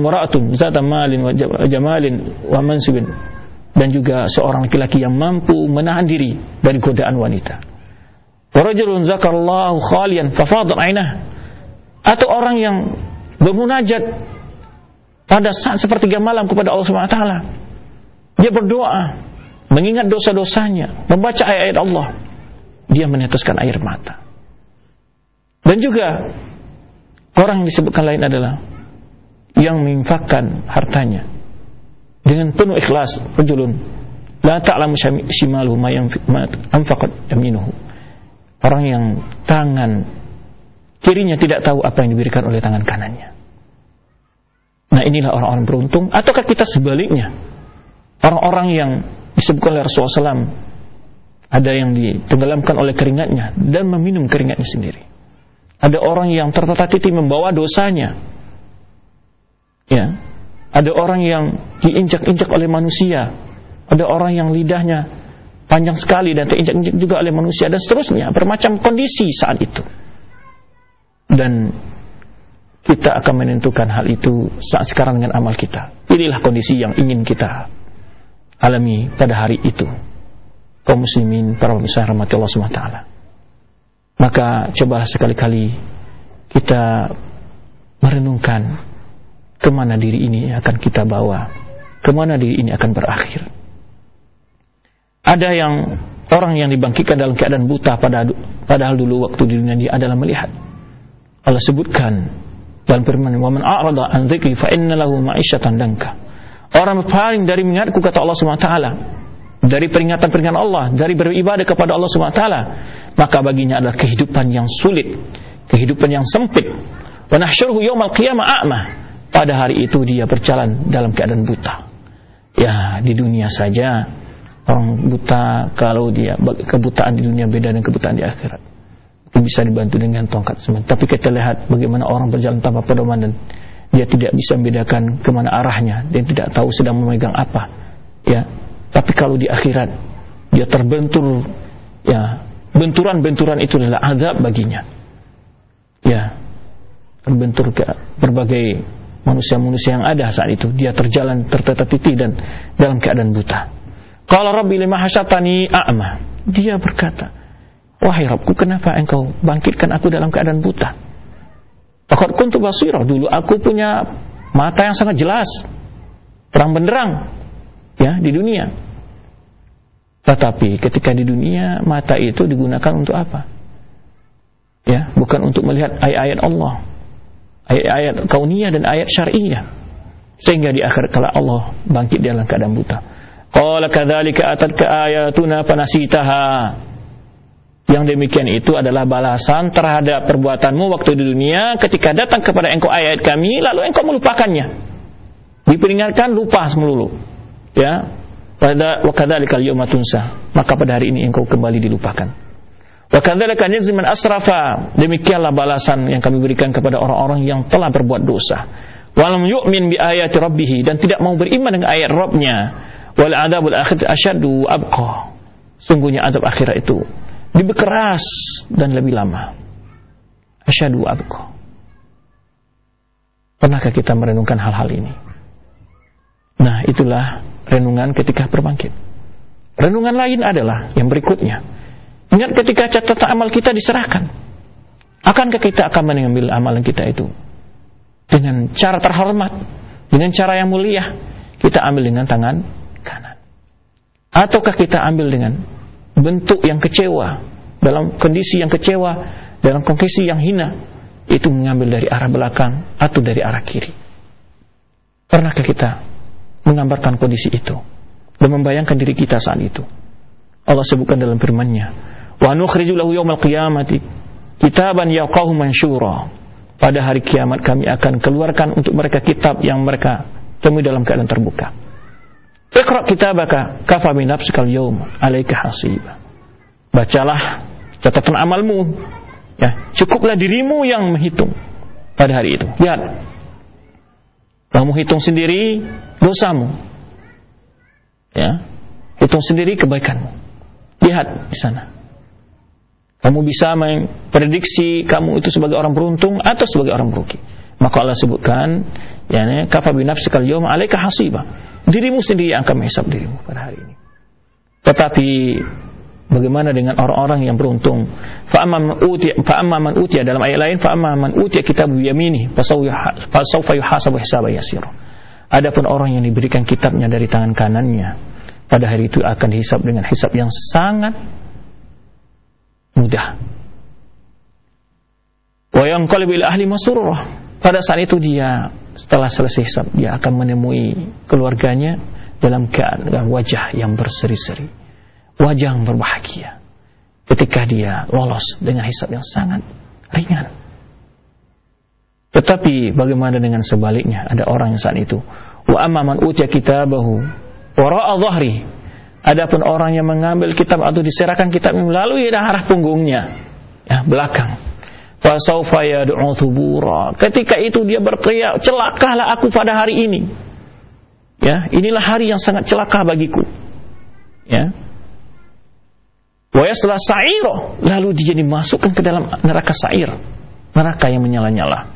B: mar'atun zata malin wa jamalin wa mansubin dan juga seorang laki-laki yang mampu menahan diri dari godaan wanita. Rajulun zakarallahu khalian fafadat ainah atau orang yang bermunajat pada saat sepertiga malam kepada Allah Subhanahu wa taala. Dia berdoa, mengingat dosa-dosanya, membaca ayat-ayat Allah. Dia meneteskan air mata. Dan juga Orang yang disebutkan lain adalah yang menginfakkan hartanya dengan penuh ikhlas, rajulun la ta'lamu shimaluhu ma anfaqat yaminuhu. Orang yang tangan kirinya tidak tahu apa yang diberikan oleh tangan kanannya. Nah inilah orang-orang beruntung Ataukah kita sebaliknya Orang-orang yang disebutkan oleh Rasulullah SAW Ada yang ditenggelamkan oleh keringatnya Dan meminum keringatnya sendiri ada orang yang tertata titi membawa dosanya. Ya. Ada orang yang diinjak-injak oleh manusia. Ada orang yang lidahnya panjang sekali dan terinjak-injak juga oleh manusia dan seterusnya. Bermacam kondisi saat itu. Dan kita akan menentukan hal itu saat sekarang dengan amal kita. Inilah kondisi yang ingin kita alami pada hari itu. Kaum muslimin, para pemirsa rahmati Allah SWT. Maka coba sekali-kali kita merenungkan ke mana diri ini akan kita bawa, ke mana diri ini akan berakhir. Ada yang orang yang dibangkitkan dalam keadaan buta pada padahal dulu waktu di dunia dia adalah melihat. Allah sebutkan dalam firman "Wa man a'rada an dzikri fa inna ma'isyatan danka." Orang paling dari mengingatku kata Allah taala, dari peringatan-peringatan Allah, dari beribadah kepada Allah taala, maka baginya adalah kehidupan yang sulit, kehidupan yang sempit. Wa nahsyuruhu yaumal qiyamah a'ma. Pada hari itu dia berjalan dalam keadaan buta. Ya, di dunia saja orang buta kalau dia kebutaan di dunia beda dengan kebutaan di akhirat. Itu bisa dibantu dengan tongkat semen. Tapi kita lihat bagaimana orang berjalan tanpa pedoman dan dia tidak bisa membedakan ke mana arahnya dan tidak tahu sedang memegang apa. Ya, tapi kalau di akhirat dia terbentur ya benturan-benturan itu adalah azab baginya. Ya. Terbentur ke berbagai manusia-manusia yang ada saat itu. Dia terjalan tertata-titi dan dalam keadaan buta. Kalau Rabbi lima hasyatani a'ma. Dia berkata, Wahai Rabbku, kenapa engkau bangkitkan aku dalam keadaan buta? Takut kuntu basirah. Dulu aku punya mata yang sangat jelas. Terang benderang. Ya, di dunia. Tetapi ketika di dunia mata itu digunakan untuk apa? Ya, bukan untuk melihat ayat-ayat Allah, ayat-ayat kauniyah dan ayat syariah. Sehingga di akhir kala Allah bangkit dalam keadaan buta. Qala kadzalika atatka ayatuna fanasitaha. Yang demikian itu adalah balasan terhadap perbuatanmu waktu di dunia. Ketika datang kepada engkau ayat kami lalu engkau melupakannya. Diperingatkan lupa melulu. Ya, pada wakadzalikal yauma tunsa. Maka pada hari ini engkau kembali dilupakan. Wa kadzalika najzi man asrafa. Demikianlah balasan yang kami berikan kepada orang-orang yang telah berbuat dosa. Walam yu'min bi ayati rabbih dan tidak mau beriman dengan ayat Rabbnya. Wal adabul akhir asyaddu abqa. Sungguhnya azab akhirat itu lebih keras dan lebih lama asyaddu abqa pernahkah kita merenungkan hal-hal ini nah itulah renungan ketika berbangkit. Renungan lain adalah yang berikutnya. Ingat ketika catatan amal kita diserahkan. Akankah kita akan mengambil amalan kita itu dengan cara terhormat, dengan cara yang mulia? Kita ambil dengan tangan kanan. Ataukah kita ambil dengan bentuk yang kecewa, dalam kondisi yang kecewa, dalam kondisi yang hina, itu mengambil dari arah belakang atau dari arah kiri? Pernahkah kita menggambarkan kondisi itu dan membayangkan diri kita saat itu. Allah sebutkan dalam firman-Nya, "Wa nukhriju lahu yaumal qiyamati kitaban yaqahu mansyura." Pada hari kiamat kami akan keluarkan untuk mereka kitab yang mereka temui dalam keadaan terbuka. Iqra kitabaka kafa bi nafsikal yawm alayka hasiba. Bacalah catatan amalmu. Ya, cukuplah dirimu yang menghitung pada hari itu. Lihat, kamu hitung sendiri dosamu. Ya. Hitung sendiri kebaikanmu. Lihat di sana. Kamu bisa memprediksi kamu itu sebagai orang beruntung atau sebagai orang merugi. Maka Allah sebutkan, yakni kafa bi nafsikal yawma 'alaika hasiba. Dirimu sendiri yang akan menghisap dirimu pada hari ini. Tetapi bagaimana dengan orang-orang yang beruntung? Fa amma man utiya man utiya dalam ayat lain fa amma man utiya kitab yamini fa sawfa yuhasabu hisaban yasira. Adapun orang yang diberikan kitabnya dari tangan kanannya, pada hari itu akan dihisap dengan hisap yang sangat mudah. Wa yanqalibu ahli masurrah. Pada saat itu dia setelah selesai hisap dia akan menemui keluarganya dalam keadaan wajah yang berseri-seri. Wajah yang berbahagia. Ketika dia lolos dengan hisap yang sangat ringan. Tetapi bagaimana dengan sebaliknya? Ada orang yang saat itu. Wa amma man utiya kitabahu wara'a dhahri. Adapun orang yang mengambil kitab atau diserahkan kitab melalui arah punggungnya, ya, belakang. Fasaufa yad'u thubura. Ketika itu dia berteriak, "Celakalah aku pada hari ini." Ya, inilah hari yang sangat celaka bagiku. Ya. Wa yasla sa'ira, lalu dia dimasukkan ke dalam neraka sa'ir, neraka yang menyala-nyala.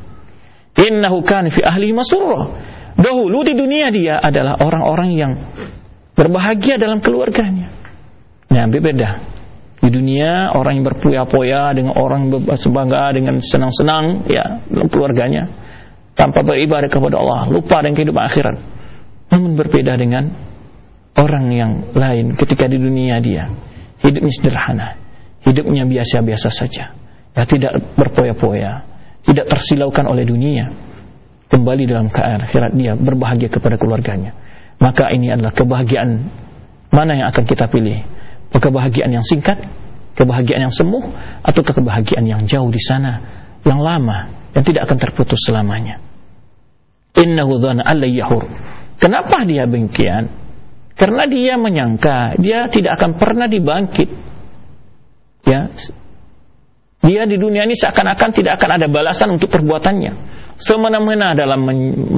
B: Innahu kan fi ahli masurrah. Dahulu di dunia dia adalah orang-orang yang berbahagia dalam keluarganya. Nah, berbeda. Di dunia orang yang berpoya-poya dengan orang berbangga dengan senang-senang ya dalam keluarganya tanpa beribadah kepada Allah, lupa dengan kehidupan akhirat. Namun berbeda dengan orang yang lain ketika di dunia dia hidupnya sederhana, hidupnya biasa-biasa saja. Ya tidak berpoya-poya, tidak tersilaukan oleh dunia kembali dalam akhirat dia berbahagia kepada keluarganya maka ini adalah kebahagiaan mana yang akan kita pilih kebahagiaan yang singkat kebahagiaan yang semu atau kebahagiaan yang jauh di sana yang lama yang tidak akan terputus selamanya. Innahu yahur. Kenapa dia demikian? Karena dia menyangka dia tidak akan pernah dibangkit. Ya. Dia di dunia ini seakan-akan tidak akan ada balasan untuk perbuatannya. Semena-mena dalam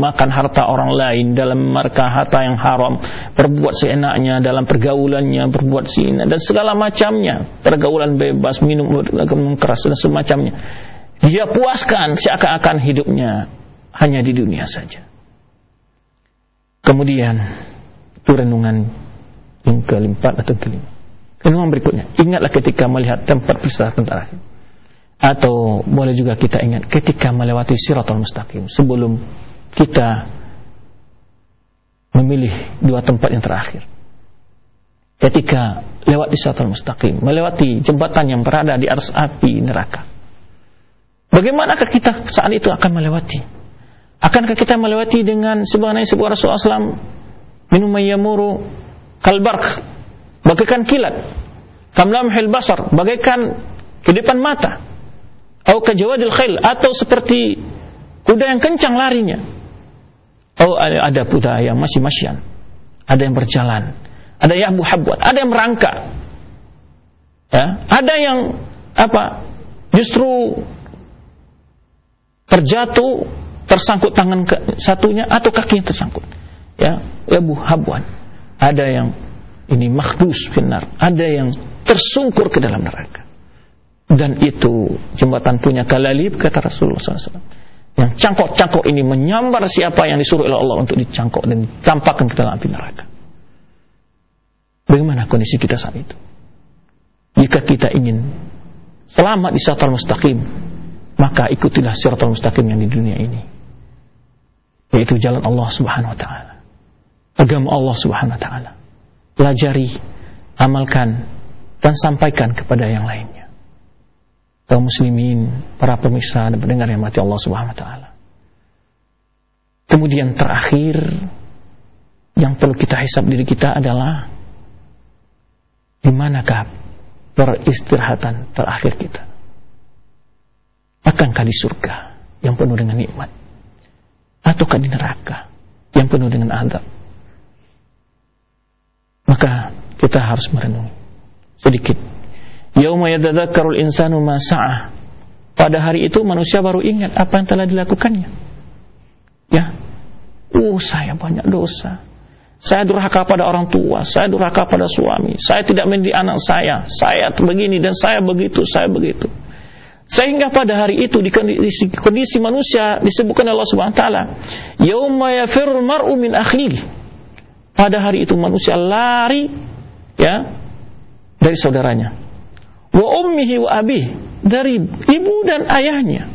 B: makan harta orang lain, dalam markah harta yang haram, berbuat seenaknya dalam pergaulannya, berbuat zina dan segala macamnya, pergaulan bebas, minum minum keras dan semacamnya. Dia puaskan seakan-akan hidupnya hanya di dunia saja. Kemudian itu renungan yang keempat atau kelima. Renungan berikutnya, ingatlah ketika melihat tempat peristirahatan terakhir atau boleh juga kita ingat ketika melewati siratul mustaqim sebelum kita memilih dua tempat yang terakhir. Ketika lewat di siratul mustaqim melewati jembatan yang berada di atas api neraka. Bagaimanakah kita saat itu akan melewati? Akankah kita melewati dengan sebagaimana sebuah Rasulullah SAW minum yamuru kalbark bagaikan kilat kamlamhil basar bagaikan kedipan mata atau kajawadil khail atau seperti kuda yang kencang larinya. Oh ada kuda yang masih masyan, ada yang berjalan, ada yang muhabbat, ada yang merangkak, ya, ada yang apa? Justru terjatuh, tersangkut tangan ke satunya atau kakinya tersangkut. Ya, ya muhabbat. Ada yang ini makdus finar, ada yang tersungkur ke dalam neraka dan itu jembatan punya kalalib kata Rasulullah SAW yang cangkok-cangkok ini menyambar siapa yang disuruh oleh Allah untuk dicangkok dan dicampakkan ke dalam api neraka. Bagaimana kondisi kita saat itu? Jika kita ingin selamat di siratal mustaqim maka ikutilah siratal mustaqim yang di dunia ini. Yaitu jalan Allah subhanahu wa ta'ala. Agama Allah subhanahu wa ta'ala. Pelajari amalkan dan sampaikan kepada yang lainnya kaum muslimin, para pemirsa dan pendengar yang mati Allah Subhanahu wa taala. Kemudian terakhir yang perlu kita hisap diri kita adalah di manakah peristirahatan terakhir kita? Akankah di surga yang penuh dengan nikmat? Ataukah di neraka yang penuh dengan azab? Maka kita harus merenungi sedikit Yauma yatadzakkarul insanu ma sa'ah. Pada hari itu manusia baru ingat apa yang telah dilakukannya. Ya. Oh, saya banyak dosa. Saya durhaka pada orang tua, saya durhaka pada suami, saya tidak mendidik anak saya, saya begini dan saya begitu, saya begitu. Sehingga pada hari itu di kondisi, kondisi manusia disebutkan Allah Subhanahu wa taala, "Yauma yafirru mar'u min akhihi." Pada hari itu manusia lari ya dari saudaranya. Wa ummihi wa abih dari ibu dan ayahnya.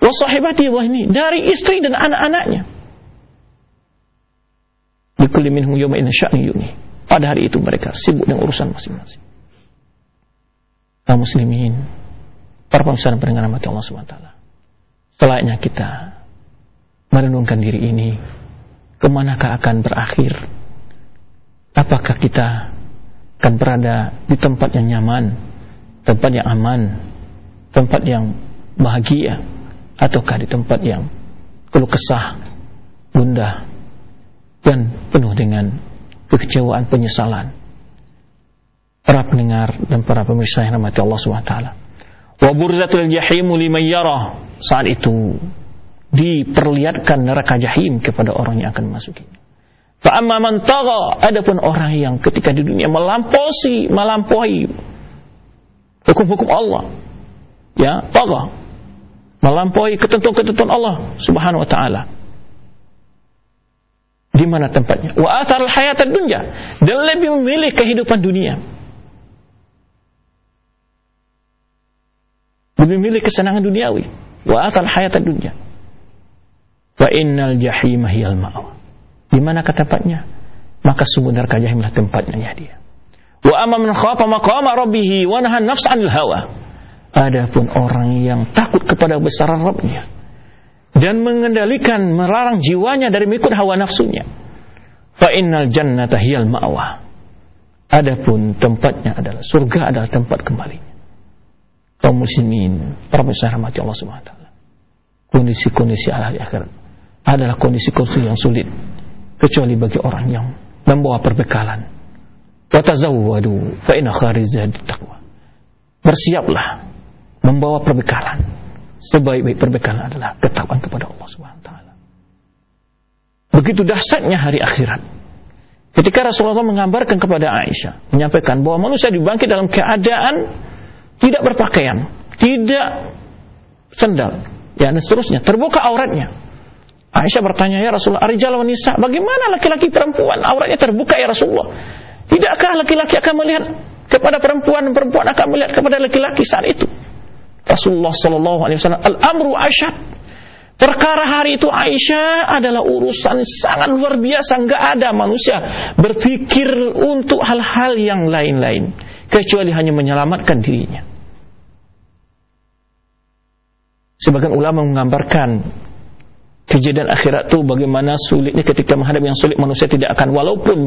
B: Wa sahibati wa ini dari istri dan anak-anaknya. Bikulli minhum yawma inna sya'ni yuni. Pada hari itu mereka sibuk dengan urusan masing-masing. Kaum muslimin, para pemirsa dan pendengar mati Allah SWT. Selayaknya kita merenungkan diri ini, ke manakah akan berakhir? Apakah kita akan berada di tempat yang nyaman, tempat yang aman, tempat yang bahagia, ataukah di tempat yang keluh kesah, gundah, dan penuh dengan kekecewaan, penyesalan. Para pendengar dan para pemirsa yang rahmati Allah SWT Wa burzatul jahimu liman. Saat itu diperlihatkan neraka jahim kepada orang yang akan masukinya. Fa amma man tagha, adapun orang yang ketika di dunia melampaui melampaui hukum-hukum Allah. Ya, tagha. Melampaui ketentuan-ketentuan Allah Subhanahu wa taala. Di mana tempatnya? Wa athar hayat dunya dan lebih memilih kehidupan dunia. lebih memilih kesenangan duniawi wa atal hayat dunia wa innal jahim hiyal ma'wa di mana tempatnya maka sungguh neraka jahimlah tempatnya ya dia wa amma man khafa maqama rabbih wa nahan nafs 'anil hawa adapun orang yang takut kepada besaran Rabbnya dan mengendalikan melarang jiwanya dari mengikut hawa nafsunya fa innal jannata hiyal ma'wa adapun tempatnya adalah surga adalah tempat kembali kaum muslimin, para besar rahmati Allah Subhanahu wa taala. Kondisi-kondisi di akhirat adalah kondisi-kondisi yang sulit kecuali bagi orang yang membawa perbekalan. Wa tazawwadu fa inna taqwa. Bersiaplah membawa perbekalan. Sebaik-baik perbekalan adalah ketakwaan kepada Allah Subhanahu wa taala. Begitu dahsyatnya hari akhirat. Ketika Rasulullah menggambarkan kepada Aisyah, menyampaikan bahwa manusia dibangkit dalam keadaan tidak berpakaian, tidak sendal, ya dan seterusnya, terbuka auratnya. Aisyah bertanya, ya Rasulullah, arijal wa nisa, bagaimana laki-laki perempuan auratnya terbuka ya Rasulullah? Tidakkah laki-laki akan melihat kepada perempuan perempuan akan melihat kepada laki-laki saat itu? Rasulullah Shallallahu Alaihi Wasallam, al-amru asyad. Perkara hari itu Aisyah adalah urusan sangat luar biasa. Nggak ada manusia berpikir untuk hal-hal yang lain-lain kecuali hanya menyelamatkan dirinya. Sebagian ulama menggambarkan kejadian akhirat itu bagaimana sulitnya ketika menghadapi yang sulit manusia tidak akan walaupun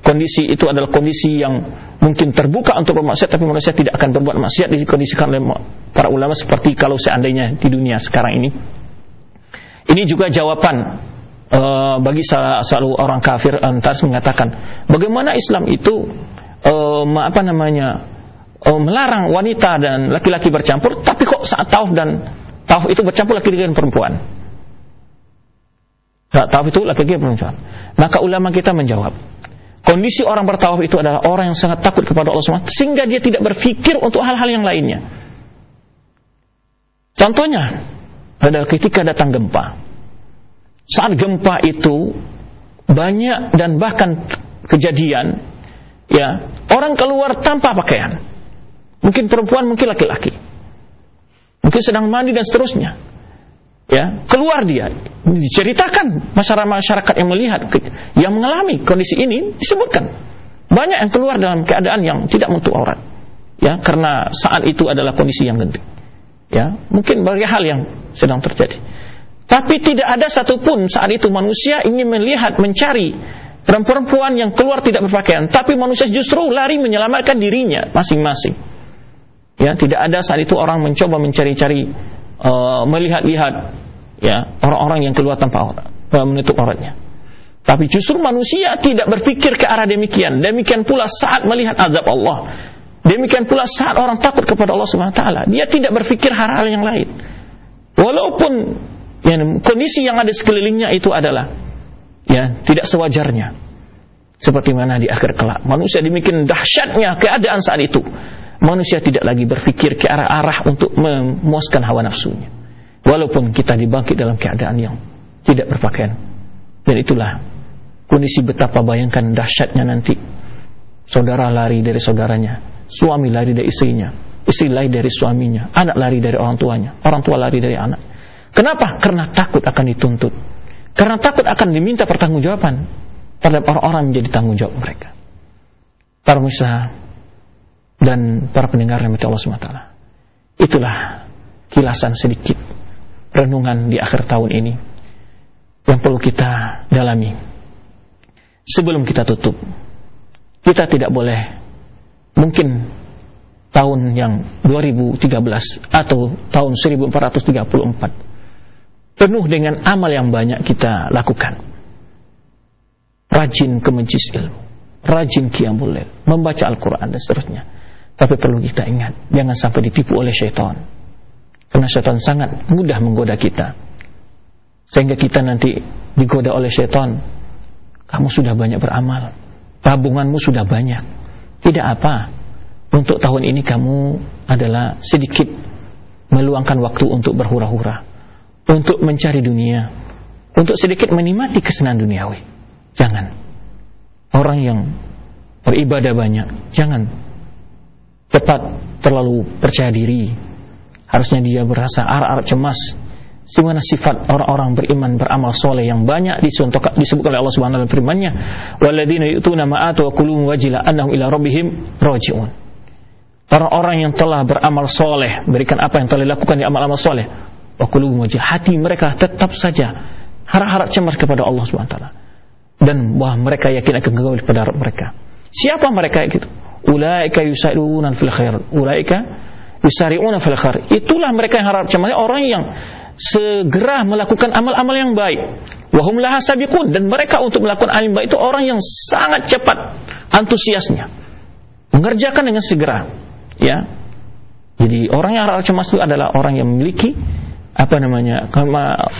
B: kondisi itu adalah kondisi yang mungkin terbuka untuk bermaksiat tapi manusia tidak akan berbuat maksiat dikondisikan oleh para ulama seperti kalau seandainya di dunia sekarang ini. Ini juga jawaban uh, bagi salah satu orang kafir antas mengatakan bagaimana Islam itu uh, apa namanya uh, melarang wanita dan laki-laki bercampur, tapi kok saat tauf dan tauf itu bercampur laki-laki dan perempuan. Saat tauf itu laki-laki perempuan. Maka ulama kita menjawab, kondisi orang bertawaf itu adalah orang yang sangat takut kepada Allah SWT, sehingga dia tidak berpikir untuk hal-hal yang lainnya. Contohnya adalah ketika datang gempa. Saat gempa itu banyak dan bahkan kejadian ya orang keluar tanpa pakaian mungkin perempuan mungkin laki-laki mungkin sedang mandi dan seterusnya ya keluar dia. Diceritakan masyarakat masyarakat yang melihat yang mengalami kondisi ini disebutkan. Banyak yang keluar dalam keadaan yang tidak menutup aurat. Ya karena saat itu adalah kondisi yang genting. Ya mungkin bagi hal yang sedang terjadi. Tapi tidak ada satupun saat itu manusia ingin melihat mencari perempuan yang keluar tidak berpakaian, tapi manusia justru lari menyelamatkan dirinya masing-masing. Ya, tidak ada saat itu orang mencoba mencari-cari uh, melihat-lihat ya orang-orang yang keluar tanpa aurat, uh, menutup auratnya. Tapi justru manusia tidak berpikir ke arah demikian. Demikian pula saat melihat azab Allah. Demikian pula saat orang takut kepada Allah Subhanahu wa taala, dia tidak berpikir hal-hal yang lain. Walaupun ya, kondisi yang ada sekelilingnya itu adalah ya tidak sewajarnya seperti mana di akhir kelak manusia demikian dahsyatnya keadaan saat itu Manusia tidak lagi berpikir ke arah-arah untuk memuaskan hawa nafsunya. Walaupun kita dibangkit dalam keadaan yang tidak berpakaian. Dan itulah kondisi betapa bayangkan dahsyatnya nanti. Saudara lari dari saudaranya, suami lari dari istrinya, istri lari dari suaminya, anak lari dari orang tuanya, orang tua lari dari anak. Kenapa? Karena takut akan dituntut. Karena takut akan diminta pertanggungjawaban terhadap orang-orang menjadi tanggung jawab mereka. Para musa dan para pendengar yang Allah SWT. Itulah kilasan sedikit renungan di akhir tahun ini yang perlu kita dalami. Sebelum kita tutup, kita tidak boleh mungkin tahun yang 2013 atau tahun 1434 penuh dengan amal yang banyak kita lakukan. Rajin ke majlis ilmu, rajin qiyamul membaca Al-Qur'an dan seterusnya tapi perlu kita ingat, jangan sampai ditipu oleh syaitan. Karena syaitan sangat mudah menggoda kita. Sehingga kita nanti digoda oleh syaitan. Kamu sudah banyak beramal. Tabunganmu sudah banyak. Tidak apa. Untuk tahun ini kamu adalah sedikit meluangkan waktu untuk berhura-hura. Untuk mencari dunia. Untuk sedikit menikmati kesenangan duniawi. Jangan. Orang yang beribadah banyak. Jangan cepat terlalu percaya diri. Harusnya dia berasa ar-ar cemas. Semana sifat orang-orang beriman beramal soleh yang banyak disebutkan oleh Allah Subhanahu wa taala firman-Nya walladzina yu'tuna ma atu wa quluhum wajila annahum ila rabbihim raji'un. Orang-orang yang telah beramal soleh berikan apa yang telah dilakukan di amal-amal soleh wa quluhum wajila hati mereka tetap saja harap-harap cemas kepada Allah Subhanahu wa taala. Dan bahwa mereka yakin akan kembali kepada mereka siapa mereka itu ulaika yusari'una fil khair. Ulaika yusari'una fil khair. Itulah mereka yang harap. Cemas orang yang segera melakukan amal-amal yang baik. Wahum laha sabiqun. Dan mereka untuk melakukan amal baik itu orang yang sangat cepat antusiasnya. Mengerjakan dengan segera. Ya. Jadi orang yang harap cemas itu adalah orang yang memiliki apa namanya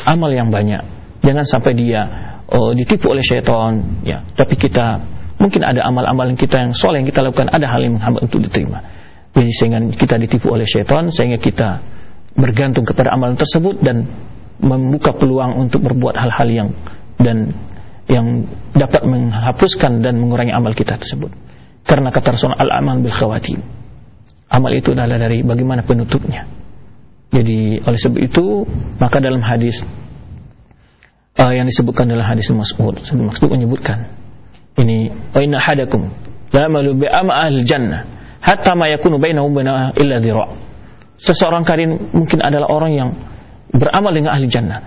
B: amal yang banyak. Jangan sampai dia oh, ditipu oleh syaitan. Ya. Tapi kita Mungkin ada amal-amal kita yang soleh yang kita lakukan, ada hal yang menghambat untuk diterima. Jadi sehingga kita ditipu oleh syaitan, sehingga kita bergantung kepada amalan tersebut dan membuka peluang untuk berbuat hal-hal yang dan yang dapat menghapuskan dan mengurangi amal kita tersebut. Karena kata Rasul al-amal bil khawatim. Amal itu adalah dari bagaimana penutupnya. Jadi oleh sebab itu maka dalam hadis uh, yang disebutkan dalam hadis Mas'ud, Mas'ud menyebutkan ini wa inna hadakum la amalu bi amal jannah hatta ma yakunu bainahu baina illa dhira. Seseorang kalian mungkin adalah orang yang beramal dengan ahli jannah.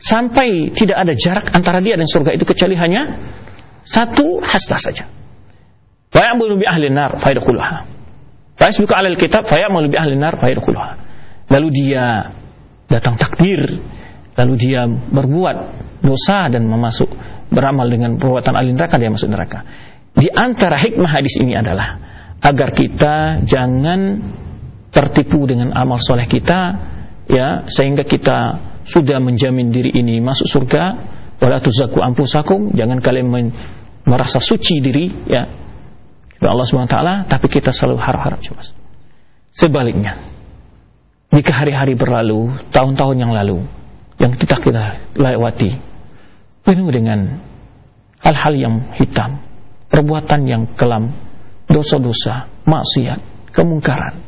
B: Sampai tidak ada jarak antara dia dan surga itu kecuali hanya satu hasta saja. Wa ya'malu bi ahli nar fa yadkhuluha. Fa yasbiqu 'ala al-kitab fa ya'malu bi ahli nar fa yadkhuluha. Lalu dia datang takdir lalu dia berbuat dosa dan memasuk beramal dengan perbuatan ahli neraka dia masuk neraka. Di antara hikmah hadis ini adalah agar kita jangan tertipu dengan amal soleh kita ya sehingga kita sudah menjamin diri ini masuk surga wala tuzaku ampusakum jangan kalian merasa suci diri ya Allah SWT tapi kita selalu harap-harap cemas sebaliknya jika hari-hari berlalu tahun-tahun yang lalu yang kita kita lewati penuh dengan hal-hal yang hitam, perbuatan yang kelam, dosa-dosa, maksiat, kemungkaran.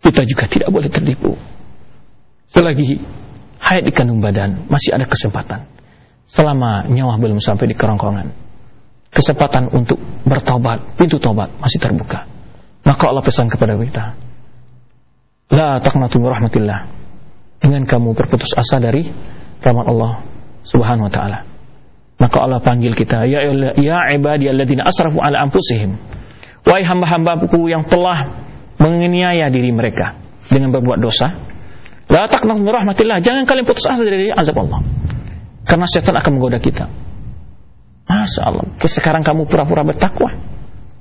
B: Kita juga tidak boleh tertipu. Selagi hayat di kandung badan, masih ada kesempatan. Selama nyawa belum sampai di kerongkongan, kesempatan untuk bertobat, pintu tobat masih terbuka. Maka Allah pesan kepada kita, La taqnatu rahmatillah. Dengan kamu berputus asa dari rahmat Allah Subhanahu wa taala. Maka Allah panggil kita, ya ya ibadiyalladzina asrafu ala anfusihim. Wahai hamba-hambaku yang telah menganiaya diri mereka dengan berbuat dosa. La taqnatu rahmatillah. Jangan kalian putus asa dari azab Allah. Karena setan akan menggoda kita. Masya Allah. Sekarang kamu pura-pura bertakwa.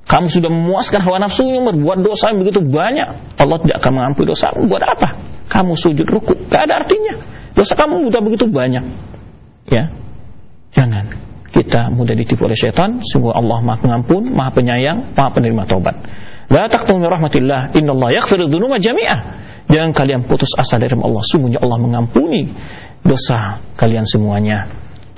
B: Kamu sudah memuaskan hawa nafsunya berbuat dosa yang begitu banyak. Allah tidak akan mengampuni dosa. Buat apa? Kamu sujud ruku. Gak ada artinya. Dosa kamu sudah begitu banyak ya jangan kita mudah ditipu oleh setan sungguh Allah maha pengampun maha penyayang maha penerima taubat La taqtumu rahmatillah, innallaha yaghfiru dzunuba jami'ah. Jangan kalian putus asa dari Allah. Sungguhnya Allah mengampuni dosa kalian semuanya.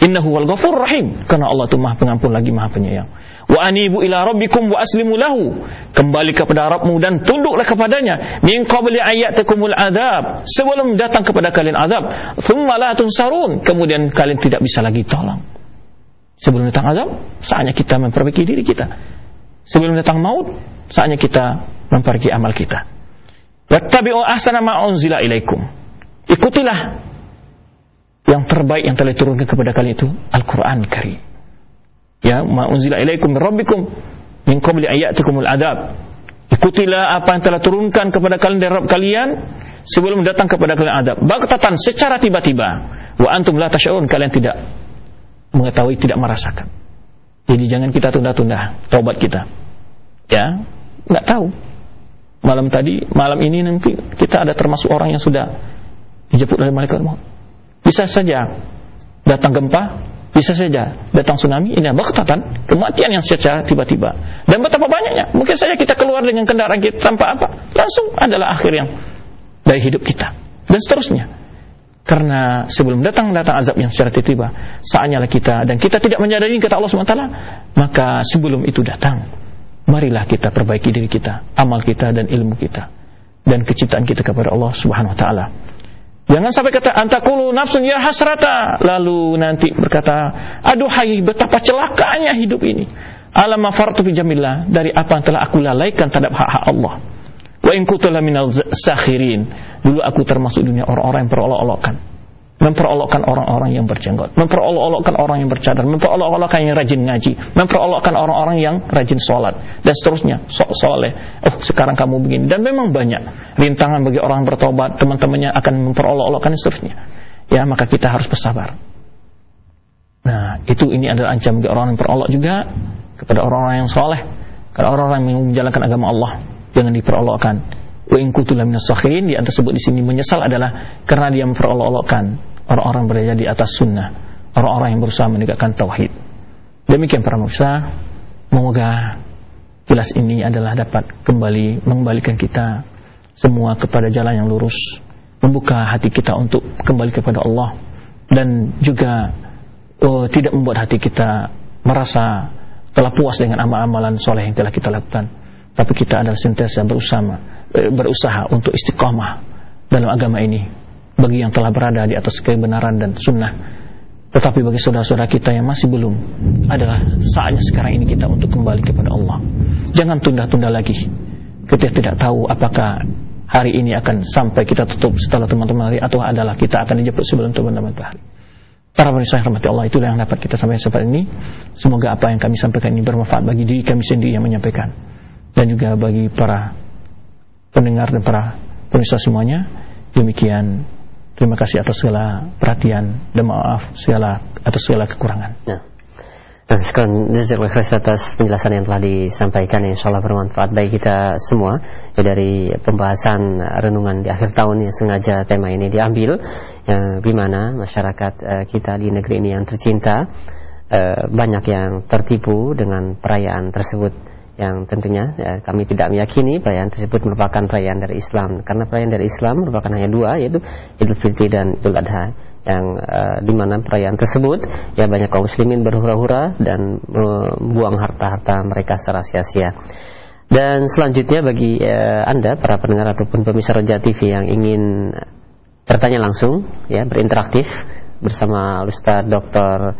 B: Innahu wal ghafur rahim. Karena Allah itu Maha Pengampun lagi Maha Penyayang. Wa anibu ila rabbikum wa aslimu lahu. Kembali kepada Rabbmu dan tunduklah kepadanya. Min qabli ayatikumul adab. Sebelum datang kepada kalian adab. Thumma la tunsarun. Kemudian kalian tidak bisa lagi tolong. Sebelum datang azab, saatnya kita memperbaiki diri kita. Sebelum datang maut, saatnya kita memperbaiki amal kita. Wattabi'u ahsana ma unzila ilaikum. Ikutilah yang terbaik yang telah diturunkan kepada kalian itu Al-Qur'an Karim. Ya, ma unzila ilaikum rabbikum min qabli ayatikumul adab. Ikutilah apa yang telah turunkan kepada kalian dari Rabb kalian sebelum datang kepada kalian adab. Baktatan secara tiba-tiba. Wa antum la tash'urun kalian tidak mengetahui, tidak merasakan. Jadi jangan kita tunda-tunda taubat kita. Ya, nggak tahu malam tadi, malam ini nanti kita ada termasuk orang yang sudah dijemput oleh malaikat maut. Bisa saja datang gempa, bisa saja datang tsunami, ini baktatan, kematian yang secara tiba-tiba. Dan betapa banyaknya, mungkin saja kita keluar dengan kendaraan kita tanpa apa, langsung adalah akhir yang dari hidup kita. Dan seterusnya. Karena sebelum datang datang azab yang secara tiba-tiba, saatnya kita dan kita tidak menyadari kata Allah SWT, maka sebelum itu datang marilah kita perbaiki diri kita, amal kita dan ilmu kita dan kecintaan kita kepada Allah Subhanahu wa taala. Jangan sampai kata antakulu nafsun ya hasrata lalu nanti berkata aduh hai betapa celakanya hidup ini. Alam fartu fi jamillah dari apa yang telah aku lalaikan terhadap hak-hak Allah. Wa in kuntu minal sakhirin. Dulu aku termasuk dunia orang-orang yang berolok-olokkan memperolokkan orang-orang yang berjenggot, memperolok-olokkan orang yang bercadar, memperolok-olokkan yang rajin ngaji, memperolokkan orang-orang yang rajin sholat, dan seterusnya, so soleh. Oh, sekarang kamu begini. Dan memang banyak rintangan bagi orang bertobat, teman-temannya akan memperolok-olokkan seterusnya. Ya, maka kita harus bersabar. Nah, itu ini adalah ancaman bagi orang yang berolok juga kepada orang-orang yang soleh, kepada orang-orang yang menjalankan agama Allah. Jangan diperolokkan. Wa in kuntu minas sakhirin di antara sebut di sini menyesal adalah karena dia memperolok-olokkan orang-orang berada di atas sunnah, orang-orang yang berusaha menegakkan tauhid. Demikian para pemirsa, semoga jelas ini adalah dapat kembali mengembalikan kita semua kepada jalan yang lurus, membuka hati kita untuk kembali kepada Allah. Dan juga oh, tidak membuat hati kita merasa telah puas dengan amal-amalan soleh yang telah kita lakukan. Tapi kita adalah sentiasa berusaha, eh, berusaha untuk istiqamah dalam agama ini bagi yang telah berada di atas kebenaran dan sunnah. Tetapi bagi saudara-saudara kita yang masih belum adalah saatnya sekarang ini kita untuk kembali kepada Allah. Jangan tunda-tunda lagi. Kita tidak tahu apakah hari ini akan sampai kita tutup setelah teman-teman hari atau adalah kita akan dijemput sebelum teman-teman hari Para pemirsa yang rahmati Allah itulah yang dapat kita sampaikan seperti ini. Semoga apa yang kami sampaikan ini bermanfaat bagi diri kami sendiri yang menyampaikan. Dan juga bagi para pendengar dan para pemirsa semuanya. Demikian Terima kasih atas segala perhatian dan maaf segala atas segala kekurangan. Ya.
A: Nah, sekarang jazakallahu khairan atas penjelasan yang telah disampaikan yang insyaallah bermanfaat bagi kita semua ya, dari pembahasan renungan di akhir tahun yang sengaja tema ini diambil yang di mana masyarakat uh, kita di negeri ini yang tercinta uh, banyak yang tertipu dengan perayaan tersebut yang tentunya ya, kami tidak meyakini perayaan tersebut merupakan perayaan dari Islam karena perayaan dari Islam merupakan hanya dua yaitu Idul Fitri dan Idul Adha yang uh, di mana perayaan tersebut ya banyak kaum muslimin berhura-hura dan membuang uh, harta-harta mereka secara sia-sia. Dan selanjutnya bagi uh, Anda para pendengar ataupun pemirsa Roja TV yang ingin bertanya langsung ya berinteraktif bersama Ustaz Dr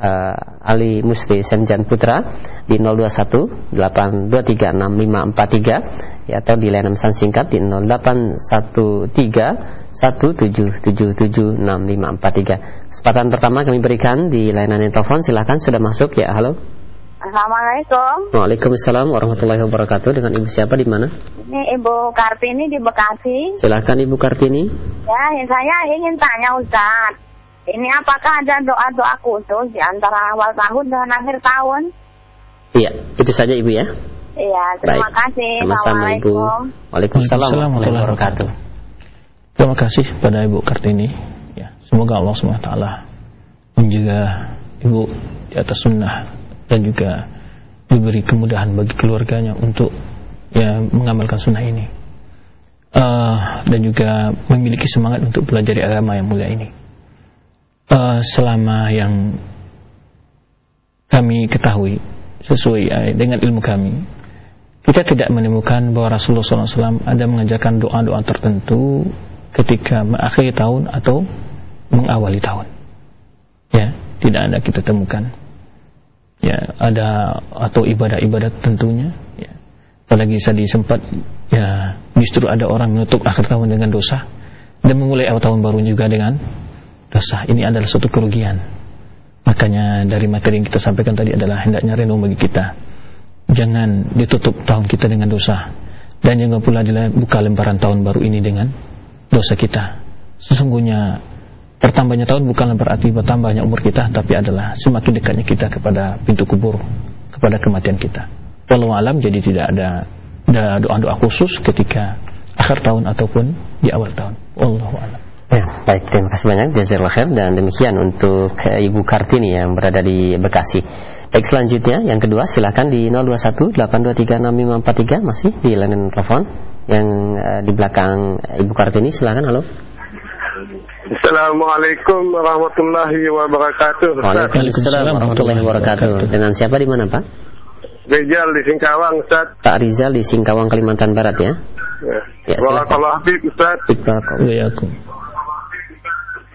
A: uh, Ali Musri Senjan Putra di 021 8236543 ya atau di layanan pesan singkat di 0813 1777653. Kesempatan pertama kami berikan di layanan telepon silakan sudah masuk ya halo.
C: Assalamualaikum.
A: Waalaikumsalam warahmatullahi wabarakatuh. Dengan Ibu siapa di mana?
C: Ini Ibu Kartini di Bekasi.
A: Silakan Ibu Kartini.
C: Ya, saya ingin tanya Ustaz. Ini apakah ada doa-doa khusus di antara awal tahun dan akhir tahun?
A: Iya, itu saja Ibu ya.
C: Iya, terima Baik. kasih.
A: Sama-sama Ibu. Waalaikumsalam warahmatullahi wabarakatuh.
B: Terima kasih pada Ibu Kartini. Ya, semoga Allah SWT menjaga Ibu di atas sunnah dan juga diberi kemudahan bagi keluarganya untuk ya mengamalkan sunnah ini uh, dan juga memiliki semangat untuk belajar agama yang mulia ini uh, selama yang kami ketahui sesuai uh, dengan ilmu kami kita tidak menemukan bahwa Rasulullah SAW ada mengajarkan doa-doa tertentu ketika mengakhiri tahun atau mengawali tahun. Ya tidak ada kita temukan. Ya ada atau ibadah-ibadah tentunya ya. Apalagi tadi sempat ya justru ada orang menutup akhir tahun dengan dosa dan memulai awal tahun baru juga dengan dosa ini adalah suatu kerugian. Makanya dari materi yang kita sampaikan tadi adalah hendaknya renung bagi kita. Jangan ditutup tahun kita dengan dosa. Dan jangan pula buka lembaran tahun baru ini dengan dosa kita. Sesungguhnya bertambahnya tahun bukanlah berarti bertambahnya umur kita tapi adalah semakin dekatnya kita kepada pintu kubur kepada kematian kita. Walau alam jadi tidak ada doa-doa khusus ketika akhir tahun ataupun di awal tahun. Wallahu alam.
A: Ya, baik terima kasih banyak jazakallahu khair dan demikian untuk eh, Ibu Kartini yang berada di Bekasi. Baik selanjutnya yang kedua silakan di 0218236543 masih di layanan telepon yang uh, di belakang Ibu Kartini silakan halo.
D: Assalamualaikum warahmatullahi wabarakatuh.
A: Waalaikumsalam warahmatullahi wabarakatuh. Dengan siapa di mana Pak?
D: Rizal di Singkawang, Ustaz.
A: Pak Rizal di Singkawang, Kalimantan Barat ya?
D: Ya. ya Waalaikumsalam, Ustaz.
A: Ya,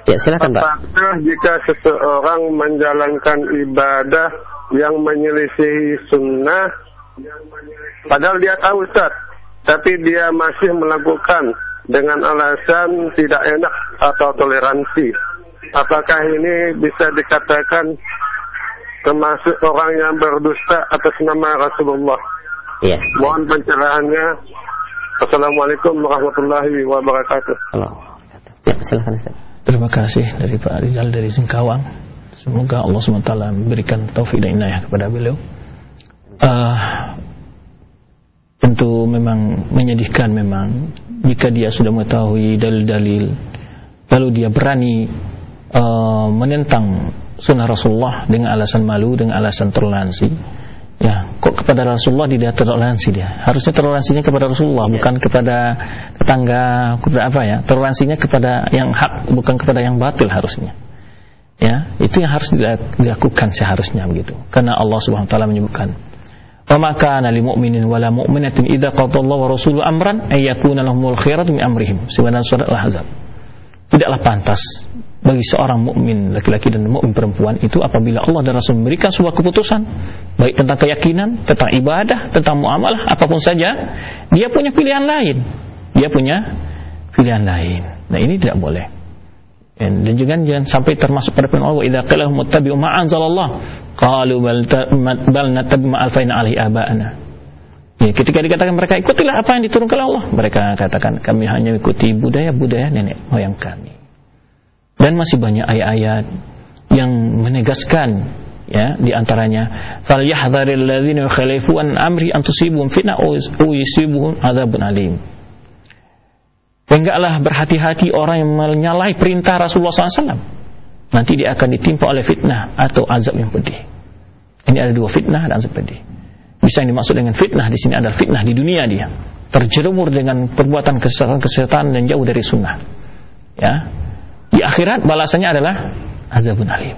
A: ya silakan Pak.
D: Apakah jika seseorang menjalankan ibadah yang menyelisihi sunnah, padahal dia tahu Ustaz, tapi dia masih melakukan dengan alasan tidak enak atau toleransi. Apakah ini bisa dikatakan termasuk orang yang berdusta atas nama Rasulullah.
A: Iya.
D: Mohon pencerahannya. Assalamualaikum warahmatullahi wabarakatuh.
A: Halo. Ya, silakan Ustaz.
B: Terima kasih dari Pak Rizal dari Singkawang. Semoga Allah SWT memberikan taufik dan inayah kepada beliau. Uh, tentu memang menyedihkan memang jika dia sudah mengetahui dalil-dalil lalu dia berani uh, menentang sunnah Rasulullah dengan alasan malu, dengan alasan toleransi. Ya, kok kepada Rasulullah tidak toleransi dia? Harusnya toleransinya kepada Rasulullah, bukan kepada tetangga, kepada apa ya? Toleransinya kepada yang hak, bukan kepada yang batil harusnya. Ya, itu yang harus dilakukan seharusnya begitu. Karena Allah Subhanahu wa taala menyebutkan Wa ma kana lil mu'minin wala mu'minatin idza qada Allah wa rasuluhu amran ay yakuna lahumul khiyaratu min amrihim. Sebenarnya surat Al-Ahzab. Tidaklah pantas bagi seorang mukmin laki-laki dan mukmin perempuan itu apabila Allah dan Rasul memberikan sebuah keputusan baik tentang keyakinan, tentang ibadah, tentang muamalah apa pun saja, dia punya pilihan lain. Dia punya pilihan lain. Nah, ini tidak boleh. Dan jangan jangan sampai termasuk pada firman Allah idza qala muttabi'u ma anzalallah qalu bal nattabi ma alfaina alaihi aba'ana. Ya, ketika dikatakan mereka ikutilah apa yang diturunkan Allah, mereka katakan kami hanya ikuti budaya-budaya nenek moyang kami dan masih banyak ayat-ayat yang menegaskan ya di antaranya falyahdharil ladzina yukhalifu an amri an tusibum fitnah aw yusibuhum adzabun alim Enggaklah berhati-hati orang yang menyalahi perintah Rasulullah SAW. Nanti dia akan ditimpa oleh fitnah atau azab yang pedih. Ini ada dua fitnah dan azab pedih. Bisa yang dimaksud dengan fitnah di sini adalah fitnah di dunia dia. Terjerumur dengan perbuatan kesesatan-kesesatan dan jauh dari sunnah. Ya, di akhirat balasannya adalah azabun alim.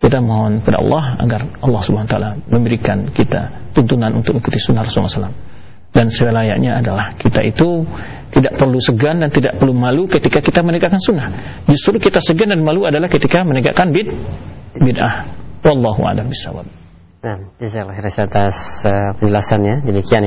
B: Kita mohon kepada Allah agar Allah Subhanahu wa taala memberikan kita tuntunan untuk ikuti sunnah Rasulullah SAW. Dan selayaknya adalah kita itu tidak perlu segan dan tidak perlu malu ketika kita menegakkan sunnah. Justru kita segan dan malu adalah ketika menegakkan bid bid'ah. Wallahu a'lam bishawab.
A: Nah, jazakallahu atas uh, penjelasannya. Demikian